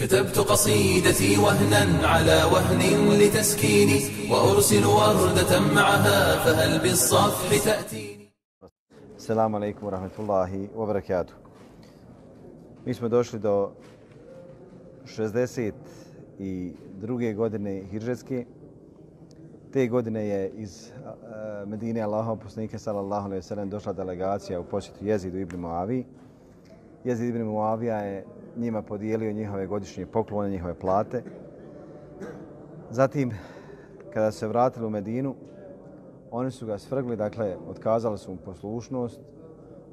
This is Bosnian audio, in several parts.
كتبت قصيدتي وهنا على وهن لتسكيني وأرسل وردة معها فهل بالصفح تأتيني Assalamu alaikum warahmatullahi wabarakatuh. Mi smo došli do 62. godine Hidžetske. Te godine je iz uh, Medine Allahov poslanika sallallahu alejhi ve sellem došla delegacija u posjetu Jezidu ibn Muavi. Jezid ibn Muavija je njima podijelio njihove godišnje poklone, njihove plate. Zatim, kada se vratili u Medinu, oni su ga svrgli, dakle, otkazali su mu poslušnost,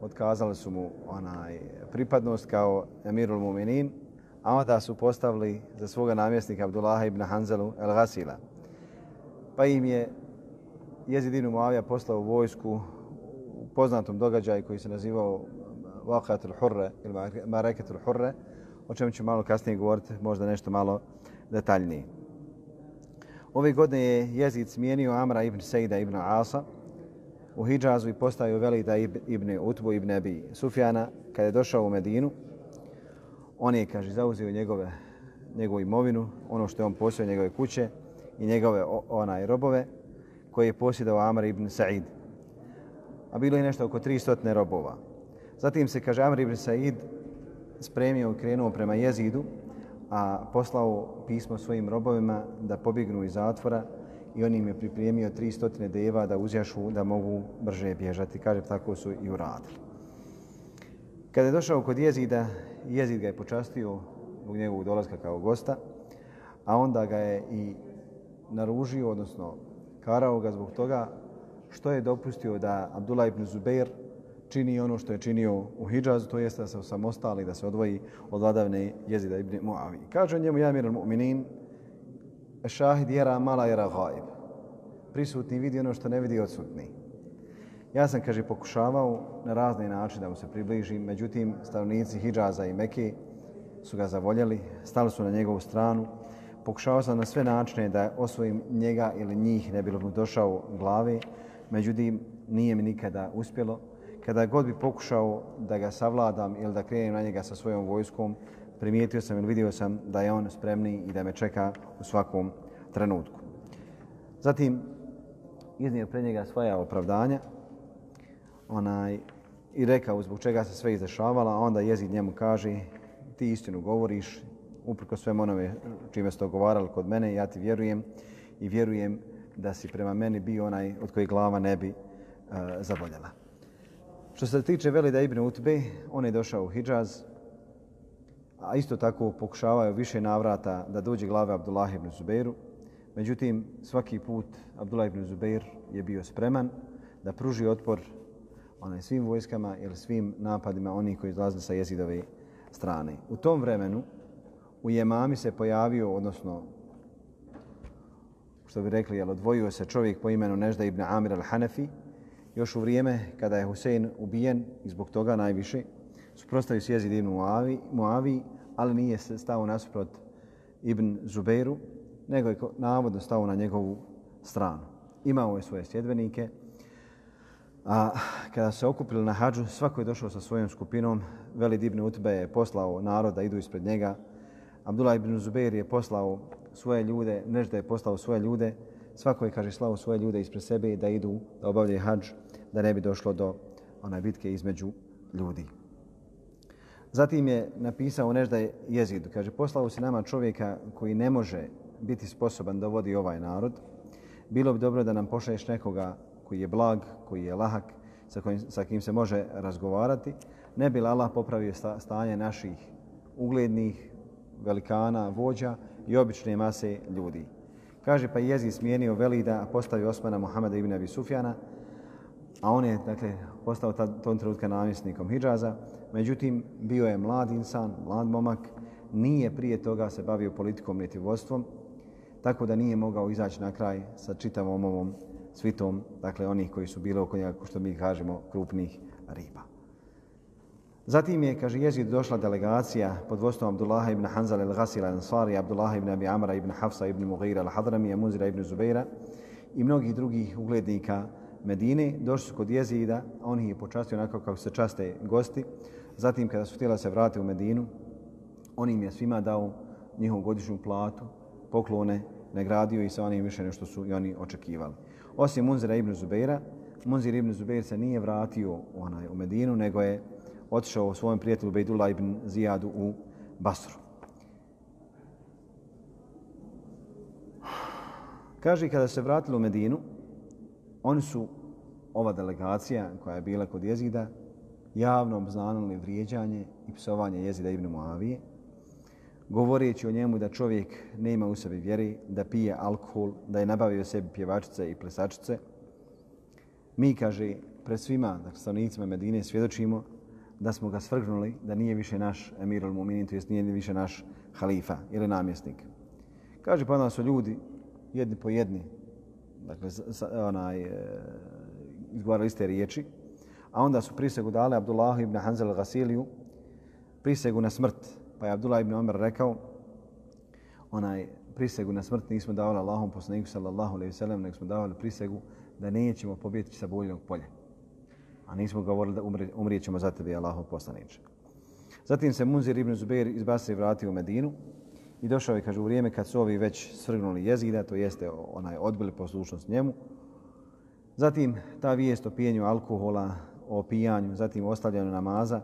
otkazali su mu onaj pripadnost kao emirul muminin, a onda su postavili za svoga namjesnika Abdullaha ibn Hanzalu El Gasila. Pa im je Jezidinu Muavija poslao vojsku u poznatom događaju koji se nazivao Waqatul Hurre ili Marekatul Hurre, o čemu ću malo kasnije govoriti, možda nešto malo detaljnije. Ove godine je Jezid smijenio Amra ibn Sejda ibn Asa u Hidžazu i postavio Velida ibn Utbu ibn Abi Sufjana. Kada je došao u Medinu, on je, kaže, zauzio njegove, njegovu imovinu, ono što je on posio njegove kuće i njegove onaj robove koje je posjedao Amr ibn Said. A bilo je nešto oko 300 robova. Zatim se, kaže, Amr ibn Said spremio i krenuo prema jezidu, a poslao pismo svojim robovima da pobjegnu iz zatvora i on im je pripremio 300 deva da uzjašu da mogu brže bježati. Kaže, tako su i uradili. Kada je došao kod jezida, jezid ga je počastio zbog njegovog dolaska kao gosta, a onda ga je i naružio, odnosno karao ga zbog toga što je dopustio da Abdullah ibn Zubair čini ono što je činio u Hidžazu, to jeste da se osamostali, da se odvoji od vladavne jezida ibn Muavi. Kaže njemu, ja miran mu'minin, šahid jera mala jera gaib. Prisutni vidi ono što ne vidi odsutni. Ja sam, kaže, pokušavao na razne načine da mu se približim, međutim, stanovnici Hidžaza i Mekke su ga zavoljeli, stali su na njegovu stranu. Pokušavao sam na sve načine da osvojim njega ili njih, ne bilo mu došao glave, međutim, nije mi nikada uspjelo kada god bi pokušao da ga savladam ili da krenem na njega sa svojom vojskom, primijetio sam ili vidio sam da je on spremni i da me čeka u svakom trenutku. Zatim, iznio pred njega svoja opravdanja onaj, i rekao zbog čega se sve izdešavala, a onda jezik njemu kaže ti istinu govoriš, uprko svem onome čime ste ogovarali kod mene, ja ti vjerujem i vjerujem da si prema meni bio onaj od kojeg glava ne bi uh, zaboljela. Što se tiče Velida ibn Utbe, on je došao u Hidžaz, a isto tako pokušavaju više navrata da dođe glave Abdullah ibn Zubeiru. Međutim, svaki put Abdullah ibn Zubeir je bio spreman da pruži otpor onaj, svim vojskama ili svim napadima onih koji izlazili sa jezidove strane. U tom vremenu u Jemami se pojavio, odnosno što bi rekli, jel, odvojio se čovjek po imenu Nežda ibn Amir al-Hanafi, još u vrijeme kada je Husein ubijen i zbog toga najviše suprostavio se jezidinu Muavi, Muavi, ali nije se stao nasuprot Ibn Zubeiru, nego je navodno stao na njegovu stranu. Imao je svoje sjedbenike, a kada se okupili na hađu, svako je došao sa svojom skupinom. Velid ibn Utbe je poslao narod da idu ispred njega. Abdullah ibn Zubeir je poslao svoje ljude, Nežda je poslao svoje ljude. Svako je, kaže, slao svoje ljude ispred sebe da idu, da obavljaju hađu da ne bi došlo do onaj bitke između ljudi. Zatim je napisao nešto Jezidu. Kaže, poslao se nama čovjeka koji ne može biti sposoban da vodi ovaj narod. Bilo bi dobro da nam pošalješ nekoga koji je blag, koji je lahak, sa, kojim, sa kim se može razgovarati. Ne bi Allah popravio stanje naših uglednih velikana, vođa i obične mase ljudi. Kaže, pa jezi smijenio Velida, a postavio Osmana Muhameda ibn Abi Sufjana, a on je dakle, postao tad, tom trenutka namjesnikom Hidžaza. Međutim, bio je mlad insan, mlad momak, nije prije toga se bavio politikom niti vodstvom, tako da nije mogao izaći na kraj sa čitavom ovom svitom, dakle onih koji su bili oko njega, što mi kažemo, krupnih riba. Zatim je, kaže Jezid, došla delegacija pod vodstvom Abdullaha ibn Hanzala al-Ghasila ansari Abdullaha ibn Abi Amra ibn Hafsa ibn Mughira al-Hadramija, Muzira ibn Zubeira i mnogih drugih uglednika Medine, došli su kod jezida, on ih je počastio onako kako se časte gosti. Zatim, kada su htjela se vratiti u Medinu, on im je svima dao njihovu godišnju platu, poklone, nagradio i sa onim više nešto su i oni očekivali. Osim Munzira ibn Zubeira, Munzir ibn Zubeir se nije vratio u, onaj, u Medinu, nego je otišao u svojom prijatelju Bejdullah ibn Zijadu u Basru. Kaže, kada se vratili u Medinu, oni su, ova delegacija koja je bila kod jezida, javno obznanili vrijeđanje i psovanje jezida ibn Muavije, govoreći o njemu da čovjek nema u sebi vjeri, da pije alkohol, da je nabavio sebi pjevačice i plesačice. Mi, kaže, pred svima, dakle, stanovnicima Medine, svjedočimo da smo ga svrgnuli, da nije više naš emir al-Muminin, to jest nije više naš halifa ili namjesnik. Kaže, pa onda su ljudi jedni po jedni, dakle, onaj, e, izgovarali iste riječi, a onda su prisegu dali Abdullah ibn Hanzel al-Ghasiliju, prisegu na smrt, Pa je Abdullah ibn Omer rekao, onaj prisegu na smrt nismo davali Allahom poslaniku sallallahu alaihi sallam, nego smo davali prisegu da nećemo pobjeti sa boljnog polja. A nismo govorili da umri, umrijet ćemo za tebe Allahom poslaniče. Zatim se Munzir ibn Zubair iz Basri vratio u Medinu i došao je, kaže, u vrijeme kad su ovi već svrgnuli jezida, to jeste onaj odbili poslušnost njemu. Zatim ta vijest o pijenju alkohola, o pijanju, zatim ostavljanju namaza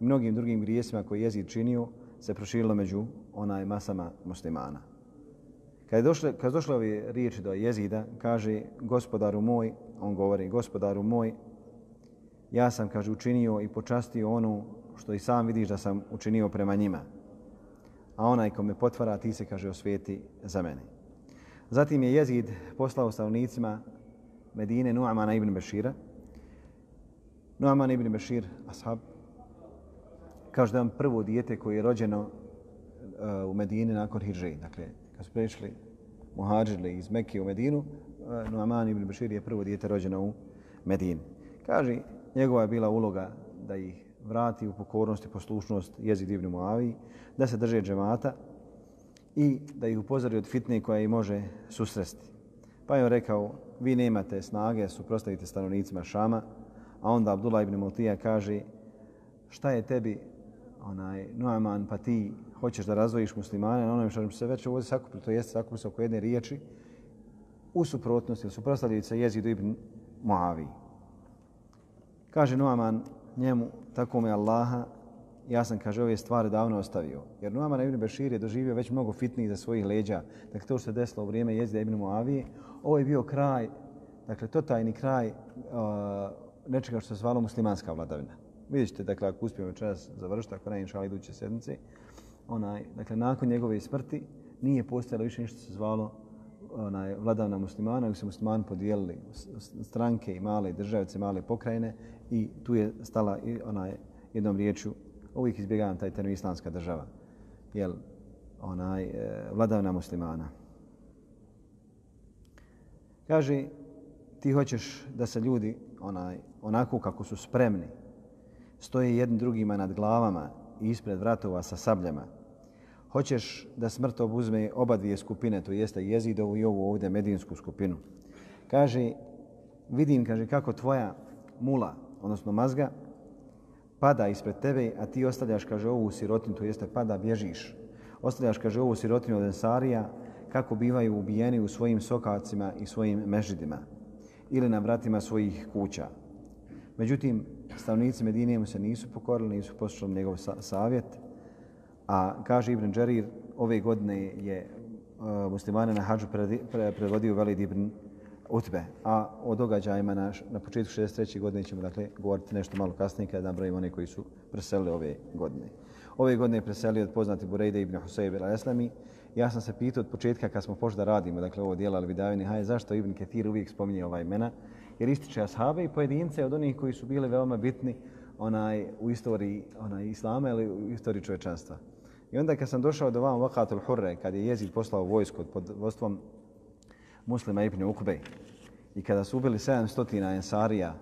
i mnogim drugim grijesima koje jezid činio, se proširilo među onaj masama muslimana. Kad je došle, kad došle ove riječi do jezida, kaže gospodaru moj, on govori gospodaru moj, ja sam, kaže, učinio i počastio onu što i sam vidiš da sam učinio prema njima. A onaj ko me potvara, ti se, kaže, osvijeti za mene. Zatim je jezid poslao stavnicima Medine Nu'amana ibn Bešira. Nu'aman ibn Bešir, ashab, kaže da je prvo dijete koje je rođeno e, u Medini nakon Hidžri. Dakle, kad su prešli muhađirli iz Mekke u Medinu, e, uh, Nu'aman ibn Bashir je prvo dijete rođeno u Medini. Kaže, njegova je bila uloga da ih vrati u pokornost i poslušnost jezik ibn Muavi, da se drže džemata i da ih upozori od fitne koja ih može susresti. Pa je on rekao, vi nemate snage, suprostavite stanovnicima Šama, a onda Abdullah ibn Multija kaže, šta je tebi onaj Nuaman, pa ti hoćeš da razvojiš muslimane na onome što se već ovdje sakupili, to jeste sakupili se oko jedne riječi, u suprotnosti ili se jezidu ibn Muavi. Kaže Nuaman njemu, tako mi Allaha, ja sam, kaže, ove stvari davno ostavio. Jer Nuaman ibn Bešir je doživio već mnogo fitnih za svojih leđa. Dakle, to što se desilo u vrijeme jezida ibn Muavije, ovo je bio kraj, dakle, to tajni kraj uh, nečega što se zvalo muslimanska vladavina. Vidjet ćete, dakle, ako uspijemo večeras završiti, ako ne, inšala iduće sedmice, onaj, dakle, nakon njegove smrti nije postojalo više ništa se zvalo onaj, vladavna muslimana, nego se muslimani podijelili stranke i male državice, male pokrajine i tu je stala onaj, jednom riječu, uvijek izbjegavam taj termin islamska država, jel, onaj, e, vladavna muslimana. Kaže, ti hoćeš da se ljudi onaj, onako kako su spremni stoje jedni drugima nad glavama i ispred vratova sa sabljama. Hoćeš da smrt obuzme oba dvije skupine, to jeste jezidovu i ovu ovdje medinsku skupinu. Kaže, vidim, kaže, kako tvoja mula, odnosno mazga, pada ispred tebe, a ti ostavljaš, kaže, ovu sirotinu, to jeste pada, bježiš. Ostavljaš, kaže, ovu sirotinu od ensarija, kako bivaju ubijeni u svojim sokacima i svojim mežidima ili na vratima svojih kuća. Međutim, stavnici Medine mu se nisu pokorili, nisu poslušali njegov savjet. A kaže Ibn Đarir, ove godine je uh, muslimane na hađu predvodio Velid Ibn Utbe. A o događajima na, na početku 63. godine ćemo dakle, govoriti nešto malo kasnije kada nabrojimo one koji su preselili ove godine. Ove godine je preselio od poznati Burejde Ibn Husayb al-Eslami. Ja sam se pitao od početka kad smo pošli da radimo dakle, ovo dijelo Al-Vidavini, haj, zašto Ibn Ketir uvijek spominje ova imena? jer ističe ashabe i pojedince od onih koji su bili veoma bitni onaj u istoriji onaj islama ili u istoriji čovečanstva. I onda kad sam došao do vam Vakatul Hurre, kad je jezid poslao vojsku pod vodstvom muslima Ibn Ukbej, i kada su ubili 700 ensarija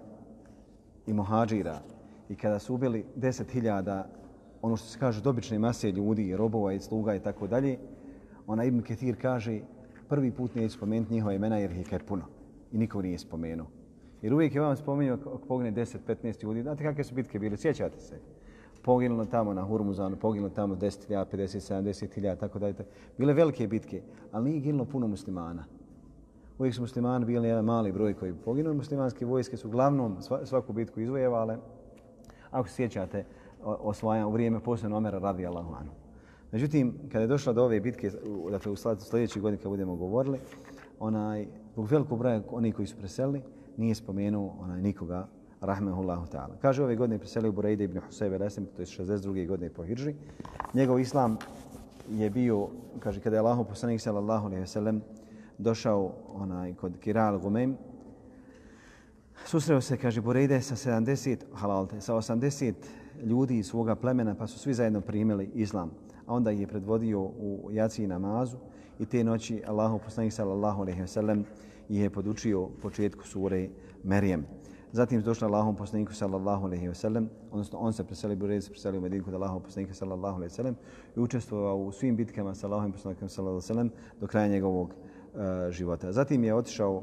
i mohađira, i kada su ubili 10.000 ono što se kaže dobične mase ljudi, robova i sluga i tako dalje, ona Ibn Ketir kaže prvi put nije spomenuti njihova imena jer ih je puno i niko nije spomenuo. Jer uvijek je vam spomenuo ako pogne 10-15 ljudi. Znate kakve su bitke bile? Sjećate se? Poginulo tamo na Hurmuzanu, poginulo tamo 10.000, 50.000, 70.000, tako dalje. bile velike bitke, ali nije ginulo puno muslimana. Uvijek su muslimani bili jedan mali broj koji poginuli. Muslimanske vojske su uglavnom svaku bitku izvojevale. Ako se sjećate, osvajan u vrijeme posljednog Omera radi Allahu anu. Međutim, kada je došla do ove bitke, dakle u sljedećoj godini kada budemo govorili, onaj, zbog velikog broja onih koji su preselili, nije spomenuo onaj, nikoga, rahmehullahu ta'ala. Kaže, ove godine preselio Burejde ibn Husayb al-Asim, to je 62. godine po Hidži. Njegov islam je bio, kaže, kada je Allahov poslanik sallallahu alaihi ve sellem došao onaj, kod Kiral Gumem, susreo se, kaže, Burejde sa 70, halalte, sa 80 ljudi iz svoga plemena, pa su svi zajedno primili islam. A onda je predvodio u jaci namazu i te noći Allahu poslanik sallallahu alejhi ve sellem je podučio početku sure Merijem. Zatim je došla Allahom poslaniku sallallahu alejhi ve sellem, odnosno on se preselio u Red, se preselio u Medinu kod Allahom poslanika sallallahu alejhi ve sellem i učestvovao u svim bitkama sa Allahom poslanikom sallallahu alejhi ve sellem do kraja njegovog uh, života. Zatim je otišao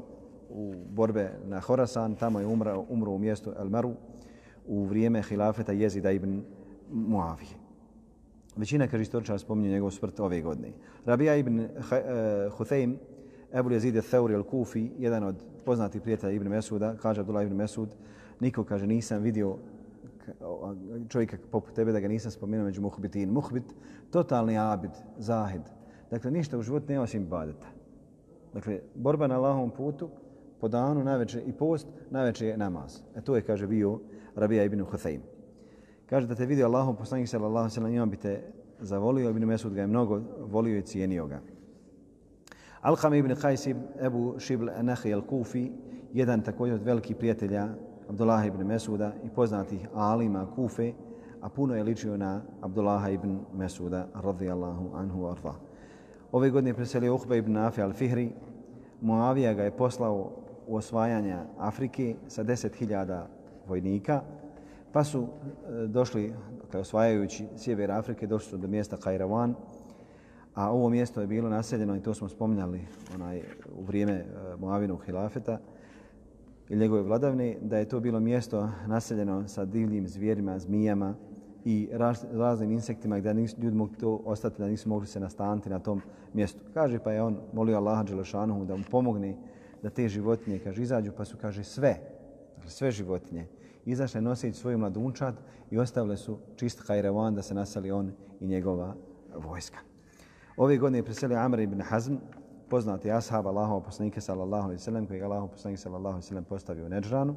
u borbe na Horasan, tamo je umrao, umro u mjestu El Maru, u vrijeme hilafeta Jezida ibn Muavije. Većina kaže istoričara spominje njegov smrt ove godine. Rabija ibn uh, e, Hutheim, Ebul Jezid al-Thawri al-Kufi, jedan od poznatih prijatelja Ibn Mesuda, kaže Abdullah ibn Mesud, niko kaže nisam vidio čovjeka poput tebe da ga nisam spomenuo među muhbitin. Muhbit, totalni abid, zahid. Dakle, ništa u životu nema osim badeta. Dakle, borba na Allahovom putu, po danu, najveće i post, najveće je namaz. E to je, kaže, bio Rabija ibn Huthaim. Kaže da te vidio Allahom poslanik sallallahu sallam, ima bi te zavolio, ibn Mesud ga je mnogo volio i cijenio ga. Alham ibn Qais Ebu Shibl Nahi al-Kufi, jedan također od velikih prijatelja Abdullah ibn Mesuda i poznatih alima Kufe, a puno je ličio na Abdullah ibn Mesuda, radijallahu anhu arda. Ove godine preselio Uhba ibn Afi al-Fihri, Muavija ga je poslao u osvajanje Afrike sa 10.000 vojnika, pa su e, došli, dakle, osvajajući sjever Afrike, došli su do mjesta Kajravan, a ovo mjesto je bilo naseljeno, i to smo spominjali onaj, u vrijeme uh, Moavinog hilafeta i njegove vladavne, da je to bilo mjesto naseljeno sa divljim zvijerima, zmijama i raz, raznim insektima gdje nisu, ljudi mogli to ostati, da nisu mogli se nastaniti na tom mjestu. Kaže pa je on molio Allaha Đelešanuhu da mu pomogne da te životinje kaže, izađu, pa su kaže sve, dakle, sve životinje, izašle noseći svoju mladunčad i ostavile su čist hajrevan da se nasali on i njegova vojska. Ove godine je preselio Amr ibn Hazm, poznati ashab Allahov poslanika sallallahu alejhi ve sellem, koji je Allahov poslanik sallallahu alejhi ve sellem postavio u Neđranu,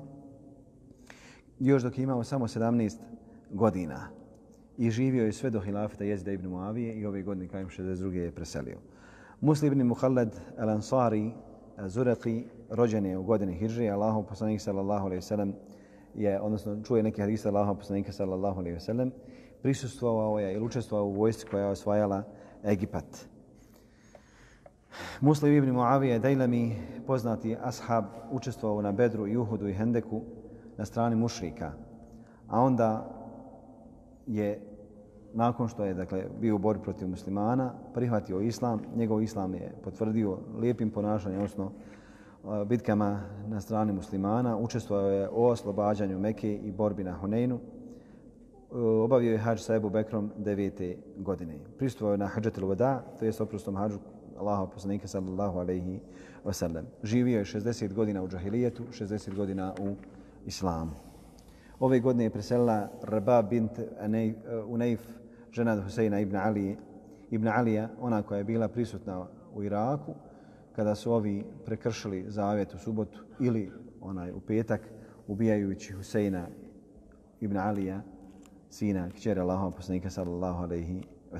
Još dok je imao samo 17 godina i živio je sve do hilafeta Jezida ibn Muavije i ove godine kajem 62. je preselio. Muslim ibn Muhallad al-Ansari Zuraqi, rođen je u godini Hidži, Allahov poslanik sallallahu alejhi ve sellem je, odnosno čuje neke hadise Allahov poslanika sallallahu alejhi ve sellem, prisustvovao je ili učestvovao u vojsci koja je osvajala Egipat. Muslim ibn Muavije Dejlemi, poznati ashab, učestvovao na Bedru, Juhudu i Hendeku na strani mušrika. A onda je, nakon što je dakle, bio u borbi protiv muslimana, prihvatio islam. Njegov islam je potvrdio lijepim ponašanjem, odnosno e, bitkama na strani muslimana. Učestvovao je o oslobađanju Mekke i borbi na Huneinu Eh, obavio je hađ sa Ebu Bekrom devete godine. Pristovao je na hađatel vada, to je oprostom hađu Allaha poslanika sallallahu alaihi wasallam. Živio je 60 godina u džahilijetu, 60 godina u islamu. Ove godine je preselila Raba bint eh, Uneif, žena Huseina ibn, Ali, ibn Alija, ona koja je bila prisutna u Iraku, kada su ovi prekršili zavjet u subotu ili onaj u petak, ubijajući Huseina ibn Alija, sina kćera Allahova poslanika sallallahu alejhi ve.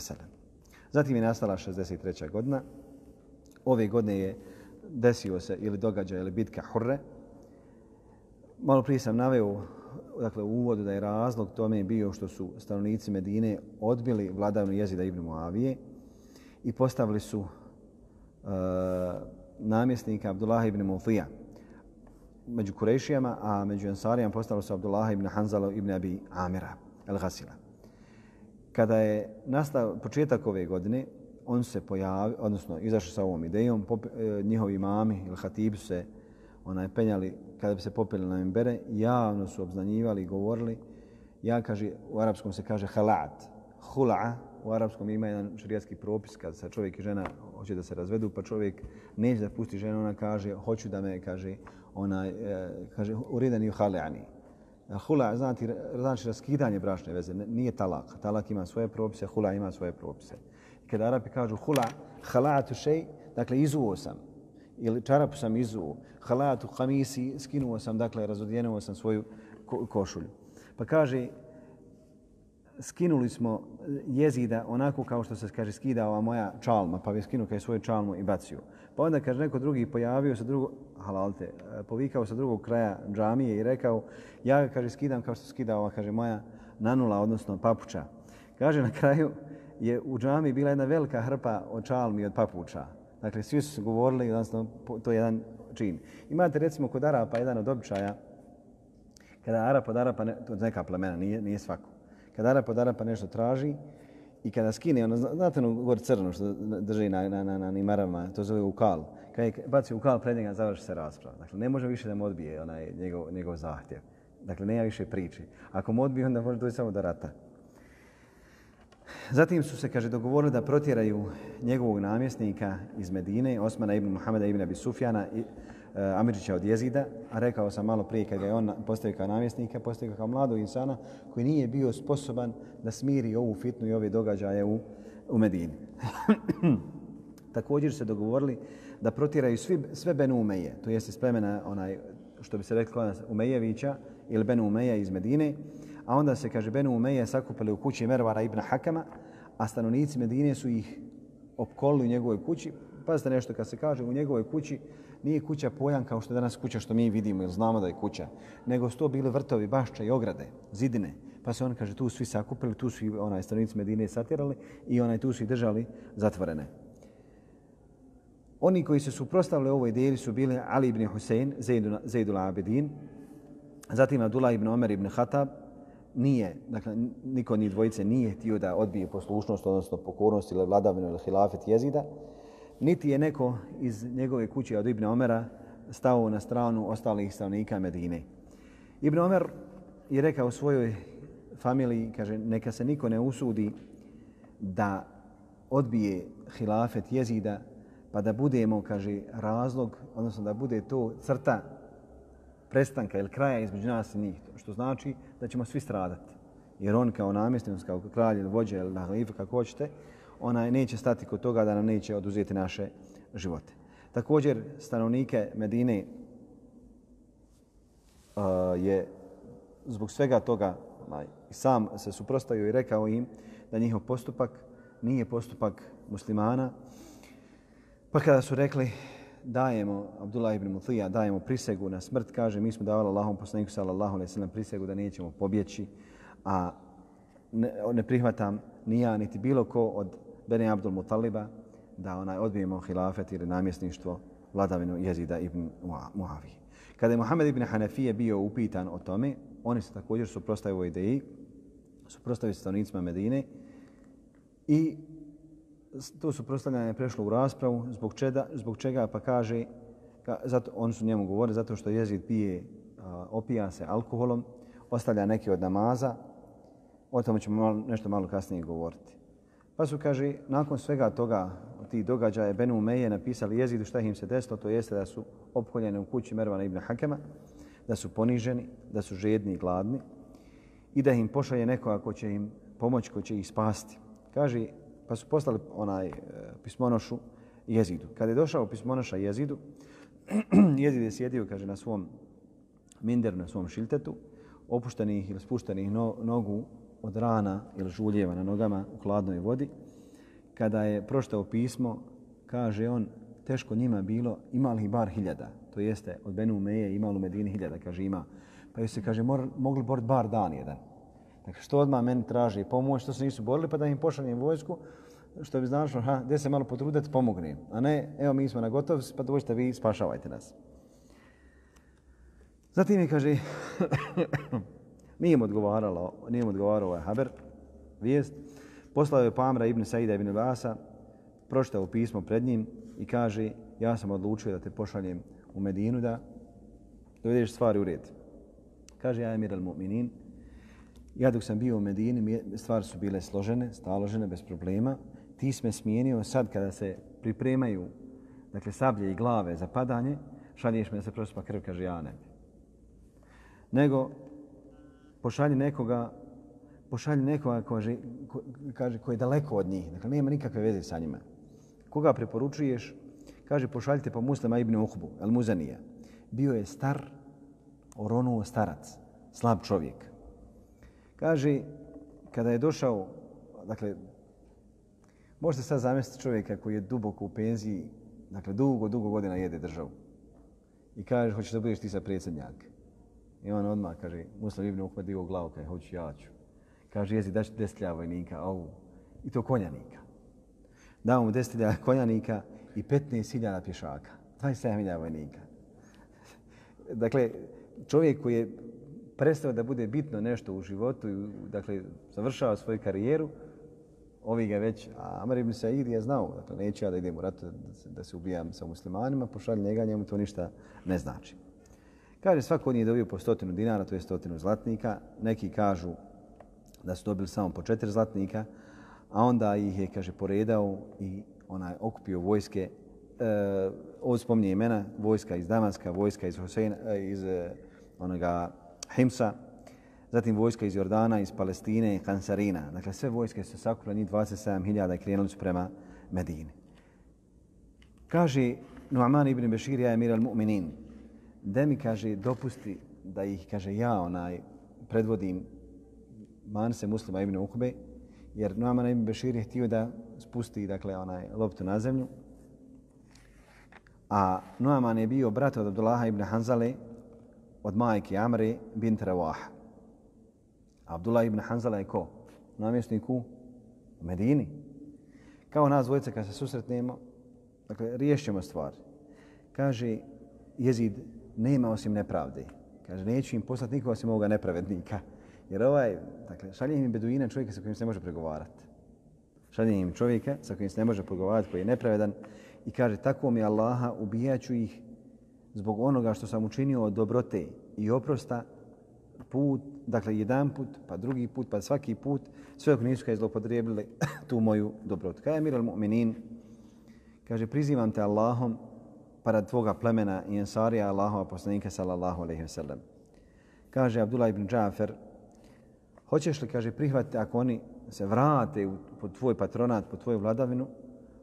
Zatim je nastala 63. godina. Ove godine je desio se ili događaj ili bitka Hurre. Malo prije sam naveo dakle, u uvodu da je razlog tome je bio što su stanovnici Medine odbili vladavnu jezida Ibn Muavije i postavili su e, namjesnika Abdullah ibn Mufija među Kurešijama, a među Ansarijama postavili su Abdullah ibn Hanzalo ibn Abi Amira. El-Hasila. Kada je nastao početak ove godine, on se pojavio, odnosno izašao sa ovom idejom, pop, e, njihovi mami ili hatibi se onaj, penjali kada bi se popili na imbere, javno su obznanjivali i govorili ja kaže, u arapskom se kaže halat, hula, u arapskom ima jedan šarijatski propis kad se čovjek i žena hoće da se razvedu, pa čovjek neće da pusti ženu, ona kaže, hoću da me, kaže, ona, e, kaže, uredani u haleani. Hula znači, znači raskidanje bračne veze, nije talak. Talak ima svoje propise, hula ima svoje propise. Kada Arapi kažu hula, halatu šej, dakle izuo sam, ili čarapu sam izuo, halatu hamisi, skinuo sam, dakle razodjenuo sam svoju ko košulju. Pa kaže, skinuli smo jezida onako kao što se kaže skida ova moja čalma, pa bi skinuo kaj svoju čalmu i bacio. Pa onda kaže neko drugi pojavio se drugo, halalte, povikao sa drugog kraja džamije i rekao, ja ga kaže skidam kao što skida ova, kaže moja nanula, odnosno papuča. Kaže na kraju je u džamiji bila jedna velika hrpa od čalmi od papuča. Dakle, svi su se govorili, odnosno to je jedan čin. Imate recimo kod Arapa jedan od običaja, kada Arap od Arapa, ne, to neka plemena, nije, nije svako. Kada Arap od Arapa nešto traži i kada skine, ono, znate ono gore crno što drži na, na, na, na nimarama, to zove ukal. Kada je bacio ukal pred njega, završi se rasprava. Dakle, ne može više da mu odbije onaj, njegov, njegov zahtjev. Dakle, nema više priče. Ako mu odbije, onda može doći samo do rata. Zatim su se, kaže, dogovorili da protjeraju njegovog namjesnika iz Medine, Osmana ibn Muhameda ibn Abi Sufjana, i, e, od jezida, a rekao sam malo prije kad je on postavio kao namjesnika, postavio kao mladog insana koji nije bio sposoban da smiri ovu fitnu i ove događaje u, u Medini. Također se dogovorili da protjeraju svi, sve Ben Umeje, to jeste spremena onaj, što bi se reklo Umejevića ili Ben Umeja iz Medine, a onda se, kaže, Ben Umeje sakupili u kući Mervara ibn Hakama, a stanovnici Medine su ih opkolili u njegovoj kući. Pazite nešto, kad se kaže u njegovoj kući, nije kuća pojam kao što je danas kuća što mi vidimo ili znamo da je kuća, nego su to bili vrtovi, bašća i ograde, zidine. Pa se on kaže, tu svi sakupili, tu su i onaj stanovnici Medine satirali i onaj tu su ih držali zatvorene. Oni koji se suprostavili ovoj ideji su bili Ali ibn Husein, Zaidul Abedin, zatim Abdullah ibn Omer ibn Khattab, nije, dakle, niko ni dvojice nije htio da odbije poslušnost, odnosno pokornost ili vladavinu ili hilafet jezida, niti je neko iz njegove kuće od Ibn Omera stao na stranu ostalih stavnika Medine. Ibn Omer je rekao svojoj familiji, kaže, neka se niko ne usudi da odbije hilafet jezida, pa da budemo, kaže, razlog, odnosno da bude to crta prestanka ili kraja između nas i njih, što znači da ćemo svi stradati. Jer on kao namjestnik, kao kralj ili vođa ili halifa, kako hoćete, ona neće stati kod toga da nam neće oduzeti naše živote. Također, stanovnike Medine uh, je zbog svega toga onaj, sam se suprostavio i rekao im da njihov postupak nije postupak muslimana. Pa kada su rekli dajemo Abdullah ibn Mutlija, dajemo prisegu na smrt, kaže mi smo davali Allahom poslaniku sallallahu alejhi ve sellem prisegu da nećemo pobjeći, a ne, ne prihvatam ni ja niti bilo ko od Beni Abdul Mutaliba da onaj odbijemo hilafet ili namjesništvo vladavinu jezida ibn Muavije. Kada je Muhammed ibn Hanefije bio upitan o tome, oni se također suprostavili ovoj ideji, suprostavili stanovnicima Medine i to su je prešlo u raspravu, zbog čeda, zbog čega pa kaže, ka, zato, oni su njemu govorili, zato što jezid pije, a, opija se alkoholom, ostavlja neke od namaza, o tome ćemo malo, nešto malo kasnije govoriti. Pa su, kaže, nakon svega toga, ti događaje, Benu Umeje napisali jezidu šta im se desilo, to jeste da su opkoljeni u kući Mervana ibn Hakema, da su poniženi, da su žedni i gladni i da im pošalje neko ako će im pomoći, ko će ih spasti. Kaže, pa su postali onaj e, pismonošu jezidu. Kad je došao pismonoša jezidu, jezid je sjedio, kaže, na svom minderu, na svom šiltetu, opuštenih ili spuštenih nogu od rana ili žuljeva na nogama u hladnoj vodi. Kada je proštao pismo, kaže on, teško njima bilo, imali bar hiljada. To jeste, od Benu Meje imali u Medini hiljada, kaže ima. Pa joj se, kaže, mogli boriti bar dan jedan. Dakle, što odmah meni traži pomoć, što se nisu borili, pa da im pošaljem vojsku, što bi znašlo, ha, gdje se malo potruditi, pomogni. A ne, evo mi smo na gotov, pa dođite vi, spašavajte nas. Zatim mi kaže, nije mu odgovaralo, nije mu odgovarao ovaj Haber, vijest. Poslao je Pamra ibn Saida ibn Vasa, pročitao pismo pred njim i kaže, ja sam odlučio da te pošaljem u Medinu da dovedeš stvari u red. Kaže, ja emir al-mu'minin, Ja dok sam bio u Medini, stvari su bile složene, staložene, bez problema. Ti si me smijenio sad kada se pripremaju dakle, sablje i glave za padanje, šalješ me da se prospa krv, kaže ja ne. Nego, pošalji nekoga, pošalji nekoga koji, ko, kaže, koji je daleko od njih, dakle, nema nikakve veze sa njima. Koga preporučuješ? Kaže, pošaljite pa muslima ibn Uhbu, el Muzanija. Bio je star, oronuo starac, slab čovjek. Kaže, kada je došao, dakle, možete sad zamisliti čovjeka koji je duboko u penziji, dakle, dugo, dugo godina jede državu. I kaže, hoćeš da budeš ti sa predsjednjak. I on odmah kaže, Muslim ibn Uhmed digo glavu, kaže, hoću ja ću. Kaže, jezi daći desetlja vojnika, ovu. I to konjanika. Dao mu desetlja konjanika i 15.000 pješaka. 27.000 vojnika. dakle, čovjek koji je prestao da bude bitno nešto u životu i dakle, završava svoju karijeru, ovi ga već, a Amar ibn Sa'id je znao, dakle, neću ja da idem u ratu da se, da se ubijam sa muslimanima, pošalj njega, njemu to ništa ne znači. Kaže, svako od njih dobio po stotinu dinara, to je stotinu zlatnika. Neki kažu da su dobili samo po četiri zlatnika, a onda ih je, kaže, poredao i onaj okupio vojske, e, ovo spominje imena, vojska iz Damaska, vojska iz Hoseina, e, iz e, onoga Himsa, zatim vojska iz Jordana, iz Palestine i Kansarina. Dakle, sve vojske su sakupile njih 27.000 i krenuli su prema Medini. Kaže Nu'man ibn Bešir, ja emir al-mu'minin, da mi, kaže, dopusti da ih, kaže, ja onaj predvodim manse muslima ibn Uhbe, jer Nuaman ibn Bešir je htio da spusti, dakle, onaj loptu na zemlju. A Nuaman je bio brat od Abdullaha ibn Hanzale, od majke Amre bint Rawaha. Abdullah ibn Hanzala je ko? Namjesnik u Medini. Kao nas dvojica kad se susretnemo, dakle, riješćemo stvar. Kaže, jezid nema osim nepravde. Kaže, neću im poslati nikoga osim ovoga nepravednika. Jer ovaj, dakle, šalje im beduina čovjeka sa kojim se ne može pregovarati. Šalje im čovjeka sa kojim se ne može pregovarati, koji je nepravedan. I kaže, tako mi Allaha, ubijaću ih zbog onoga što sam učinio od dobrote i oprosta put, dakle jedan put, pa drugi put, pa svaki put, sve dok nisu kaj zlopodrijebili tu moju dobrotu. Kaj je mir al-mu'minin? Kaže, prizivam te Allahom para tvoga plemena i ensarija Allahova poslanika sallallahu alaihi wasallam. Kaže Abdullah ibn Džafer, hoćeš li, kaže, prihvatiti ako oni se vrate u, pod tvoj patronat, pod tvoju vladavinu,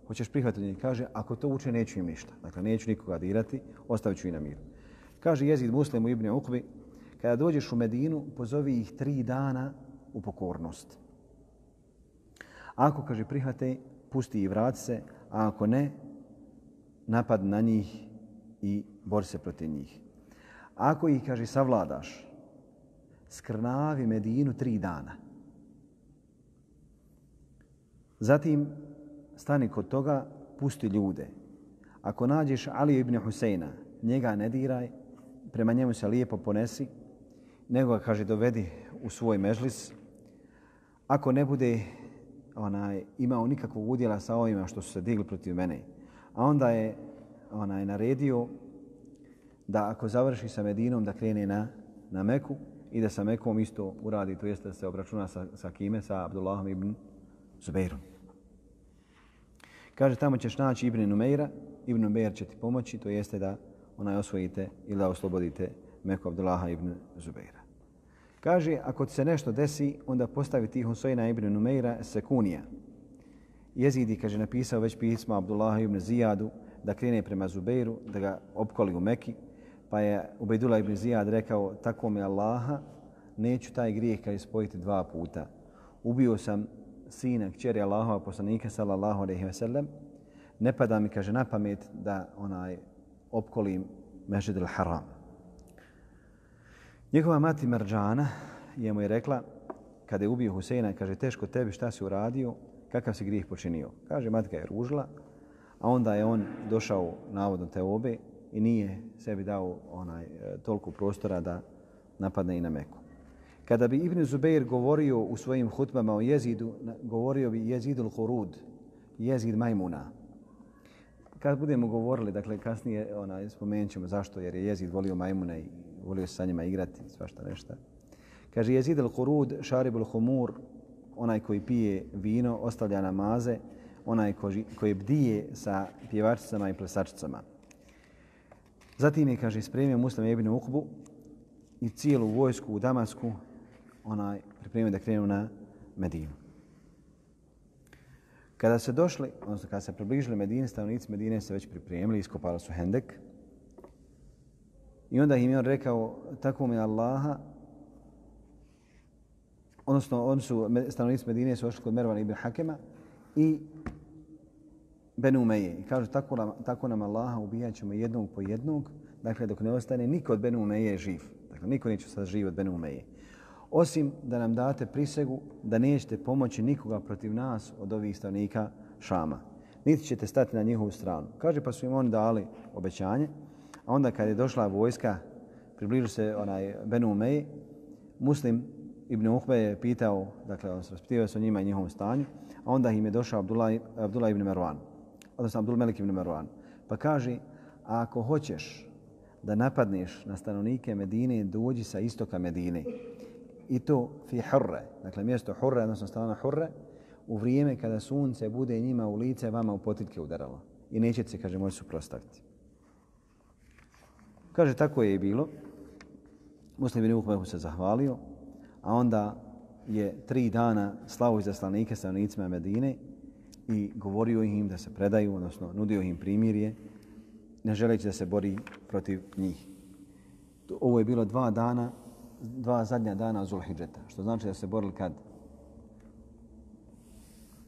hoćeš prihvatiti njih. Kaže, ako to uče, neću im ništa. Dakle, neću nikoga dirati, ostavit ću i na miru. Kaže jezid muslimu ibn Ukbi, kada dođeš u Medinu, pozovi ih tri dana u pokornost. Ako, kaže, prihvate, pusti i vrati se, a ako ne, napad na njih i bori se protiv njih. Ako ih, kaže, savladaš, skrnavi Medinu tri dana. Zatim, stani kod toga, pusti ljude. Ako nađeš Ali ibn Huseina, njega ne diraj, prema njemu se lijepo ponesi, nego ga, kaže, dovedi u svoj mežlis. Ako ne bude onaj, imao nikakvog udjela sa ovima što su se digli protiv mene, a onda je onaj, naredio da ako završi sa Medinom, da krene na, na Meku i da sa Mekom isto uradi, to jeste da se obračuna sa, sa kime, sa Abdullahom ibn Zubeirom. Kaže, tamo ćeš naći Ibn Numeira, Ibn Numeir će ti pomoći, to jeste da onaj osvojite ili da oslobodite Meku Abdullaha ibn Zubeira. Kaže, ako ti se nešto desi, onda postavi ti Husayna ibn Numeira Sekunija. Jezidi, kaže, napisao već pisma Abdullah ibn Zijadu da krene prema Zubeiru, da ga opkoli u Meki. Pa je Ubejdullah ibn Zijad rekao, tako mi Allaha, neću taj grijeh kaže spojiti dva puta. Ubio sam sina kćeri Allahova poslanika sallallahu alejhi ve sellem ne pada mi kaže na pamet da onaj opkolim Mesdžid al-Haram. Njegova mati Marđana je mu je rekla kada je ubio Huseina, kaže teško tebi šta si uradio, kakav si grijeh počinio. Kaže matka je ružila, a onda je on došao navodno te obe i nije sebi dao onaj e, toliko prostora da napadne i na Meku. Kada bi Ibn Zubeir govorio u svojim hutbama o jezidu, govorio bi jezidul hurud, jezid majmuna. Kad budemo govorili, dakle kasnije ona, spomenut ćemo zašto, jer je jezid volio majmuna i volio se sa njima igrati, svašta nešto. Kaže, jezid al-Qurud, šarib al-Humur, onaj koji pije vino, ostavlja namaze, onaj koji, koji bdije sa pjevačicama i plesačicama. Zatim je, kaže, spremio Muslim ibn Uqbu i cijelu vojsku u Damasku, onaj pripremio da krenu na Medinu. Kada se došli, odnosno kada se približili Medine, stanovnici Medine se već pripremili, iskopali su Hendek. I onda im je on rekao, tako mi Allaha, odnosno on su, stanovnici Medine su ošli kod Mervana ibn Hakema i Benu Umeje. I kažu, tako nam, tako nam Allaha ubijat ćemo jednog po jednog, dakle dok ne ostane niko od Benu Umeje živ. Dakle, niko neće sad živ od Benu Umeje. Osim da nam date prisegu da nećete pomoći nikoga protiv nas od ovih stanovnika Šama. Niti ćete stati na njihovu stranu. Kaže, pa su im oni dali obećanje. A onda kad je došla vojska, približio se onaj Benu Umeje, muslim Ibn Uhbe je pitao, dakle, on se raspitivao se o njima i njihovom stanju, a onda im je došao Abdullah, Abdullah ibn Marwan, odnosno Abdul Melik ibn Marwan. Pa kaže, a ako hoćeš da napadneš na stanovnike Medine, dođi sa istoka Medine. I to fi hurre, dakle mjesto hurre, odnosno strana hurre, u vrijeme kada sunce bude njima u lice, vama u potitke udaralo. I nećete se, kaže, moći suprostaviti. Kaže, tako je i bilo. Muslim ibn Uhbehu se zahvalio, a onda je tri dana slavo izaslanike stanovnicima Medine i govorio im da se predaju, odnosno nudio im primirje, ne želeći da se bori protiv njih. Ovo je bilo dva dana, dva zadnja dana Zulhidžeta, što znači da se borili kad?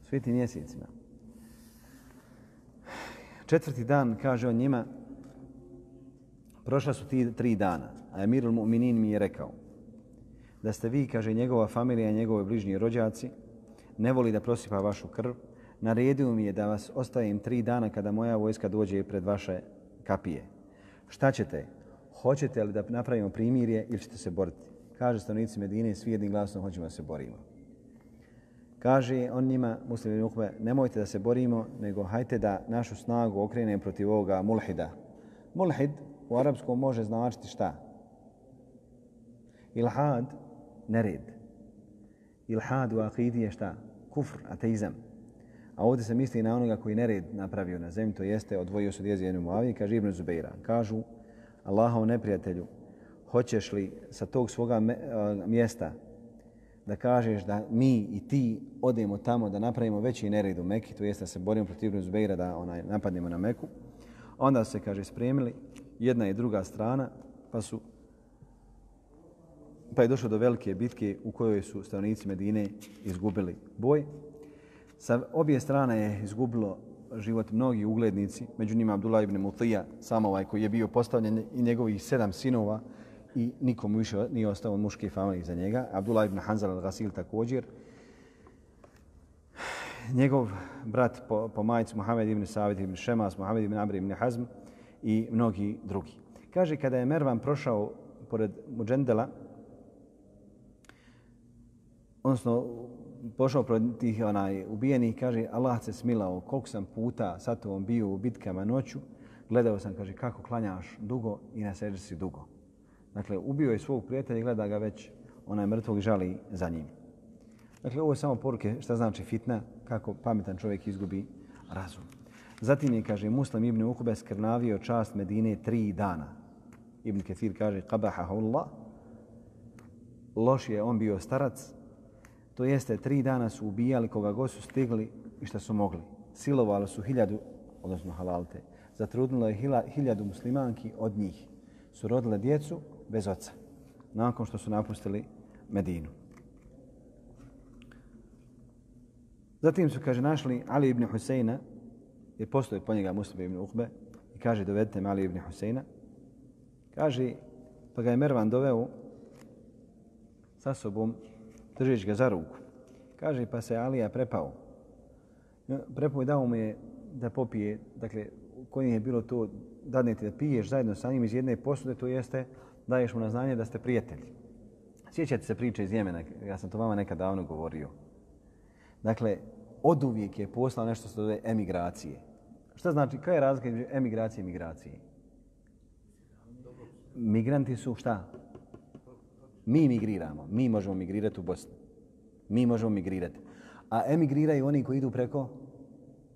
Sviti mjesecima. Četvrti dan, kaže on njima, prošla su ti tri dana, a Emirul Mu'minin mi je rekao, da ste vi, kaže njegova familija i njegove bližnji rođaci, ne voli da prosipa vašu krv, naredio mi je da vas ostavim tri dana kada moja vojska dođe pred vaše kapije. Šta ćete? Hoćete li da napravimo primirje ili ćete se boriti? Kaže stanovnici Medine, svi jednim glasom hoćemo da se borimo. Kaže on njima, muslimi uhve, nemojte da se borimo, nego hajte da našu snagu okrenem protiv ovoga mulhida. Mulhid u arapskom može značiti šta? Ilhad nered. Ilhad u akidi je šta? Kufr, ateizam. A ovdje se misli na onoga koji nered napravio na zemlji, to jeste odvojio se od jednu muavi, kaže Ibn Zubeira. Kažu, Allahov neprijatelju, hoćeš li sa tog svoga mjesta da kažeš da mi i ti odemo tamo da napravimo veći nered u Mekki, to jeste da se borimo protiv Ibn Zubeira da onaj, napadnemo na Meku. Onda se, kaže, spremili jedna i druga strana, pa su pa je došlo do velike bitke u kojoj su stanovnici Medine izgubili boj. Sa obje strane je izgubilo život mnogi uglednici, među njima Abdullah ibn Mutija, samo ovaj koji je bio postavljen i njegovih sedam sinova i nikomu više nije ostao od muške familije za njega. Abdullah ibn Hanzal al-Ghasil također. Njegov brat po, po majicu Muhammed ibn Savid ibn Šemas, Muhammed ibn Amr ibn Hazm i mnogi drugi. Kaže, kada je Mervan prošao pored Mujendela, odnosno pošao protiv tih onaj ubijenih, kaže Allah se smilao koliko sam puta sa tobom bio u bitkama noću, gledao sam, kaže, kako klanjaš dugo i na seđi si dugo. Dakle, ubio je svog prijatelja i gleda ga već onaj mrtvog žali za njim. Dakle, ovo je samo poruke šta znači fitna, kako pametan čovjek izgubi razum. Zatim je, kaže, Muslim ibn Ukube skrnavio čast Medine tri dana. Ibn Ketir kaže, qabahahullah, loš je on bio starac, To jeste, tri dana su ubijali koga god su stigli i što su mogli. Silovali su hiljadu, odnosno halalte. Zatrudnilo je hiljadu muslimanki od njih. Su rodile djecu bez oca. Nakon što su napustili Medinu. Zatim su, kaže, našli Ali ibn Huseina, jer postoje po njega Muslim ibn Uhbe, i kaže, dovedite me Ali ibn Huseina. Kaže, pa ga je Mervan doveo sa sobom držeći ga za ruku. Kaže, pa se Alija prepao. Prepao je dao mu je da popije, dakle, kojim je bilo to, dadnete da piješ zajedno sa njim iz jedne posude, to jeste, daješ mu na znanje da ste prijatelji. Sjećate se priče iz Jemena, ja sam to vama nekad davno govorio. Dakle, od uvijek je poslao nešto što zove emigracije. Šta znači, kaj je razlika između emigracije i migracije? Migranti su šta? Mi migriramo, mi možemo migrirati u Bosnu. Mi možemo migrirati. A emigriraju oni koji idu preko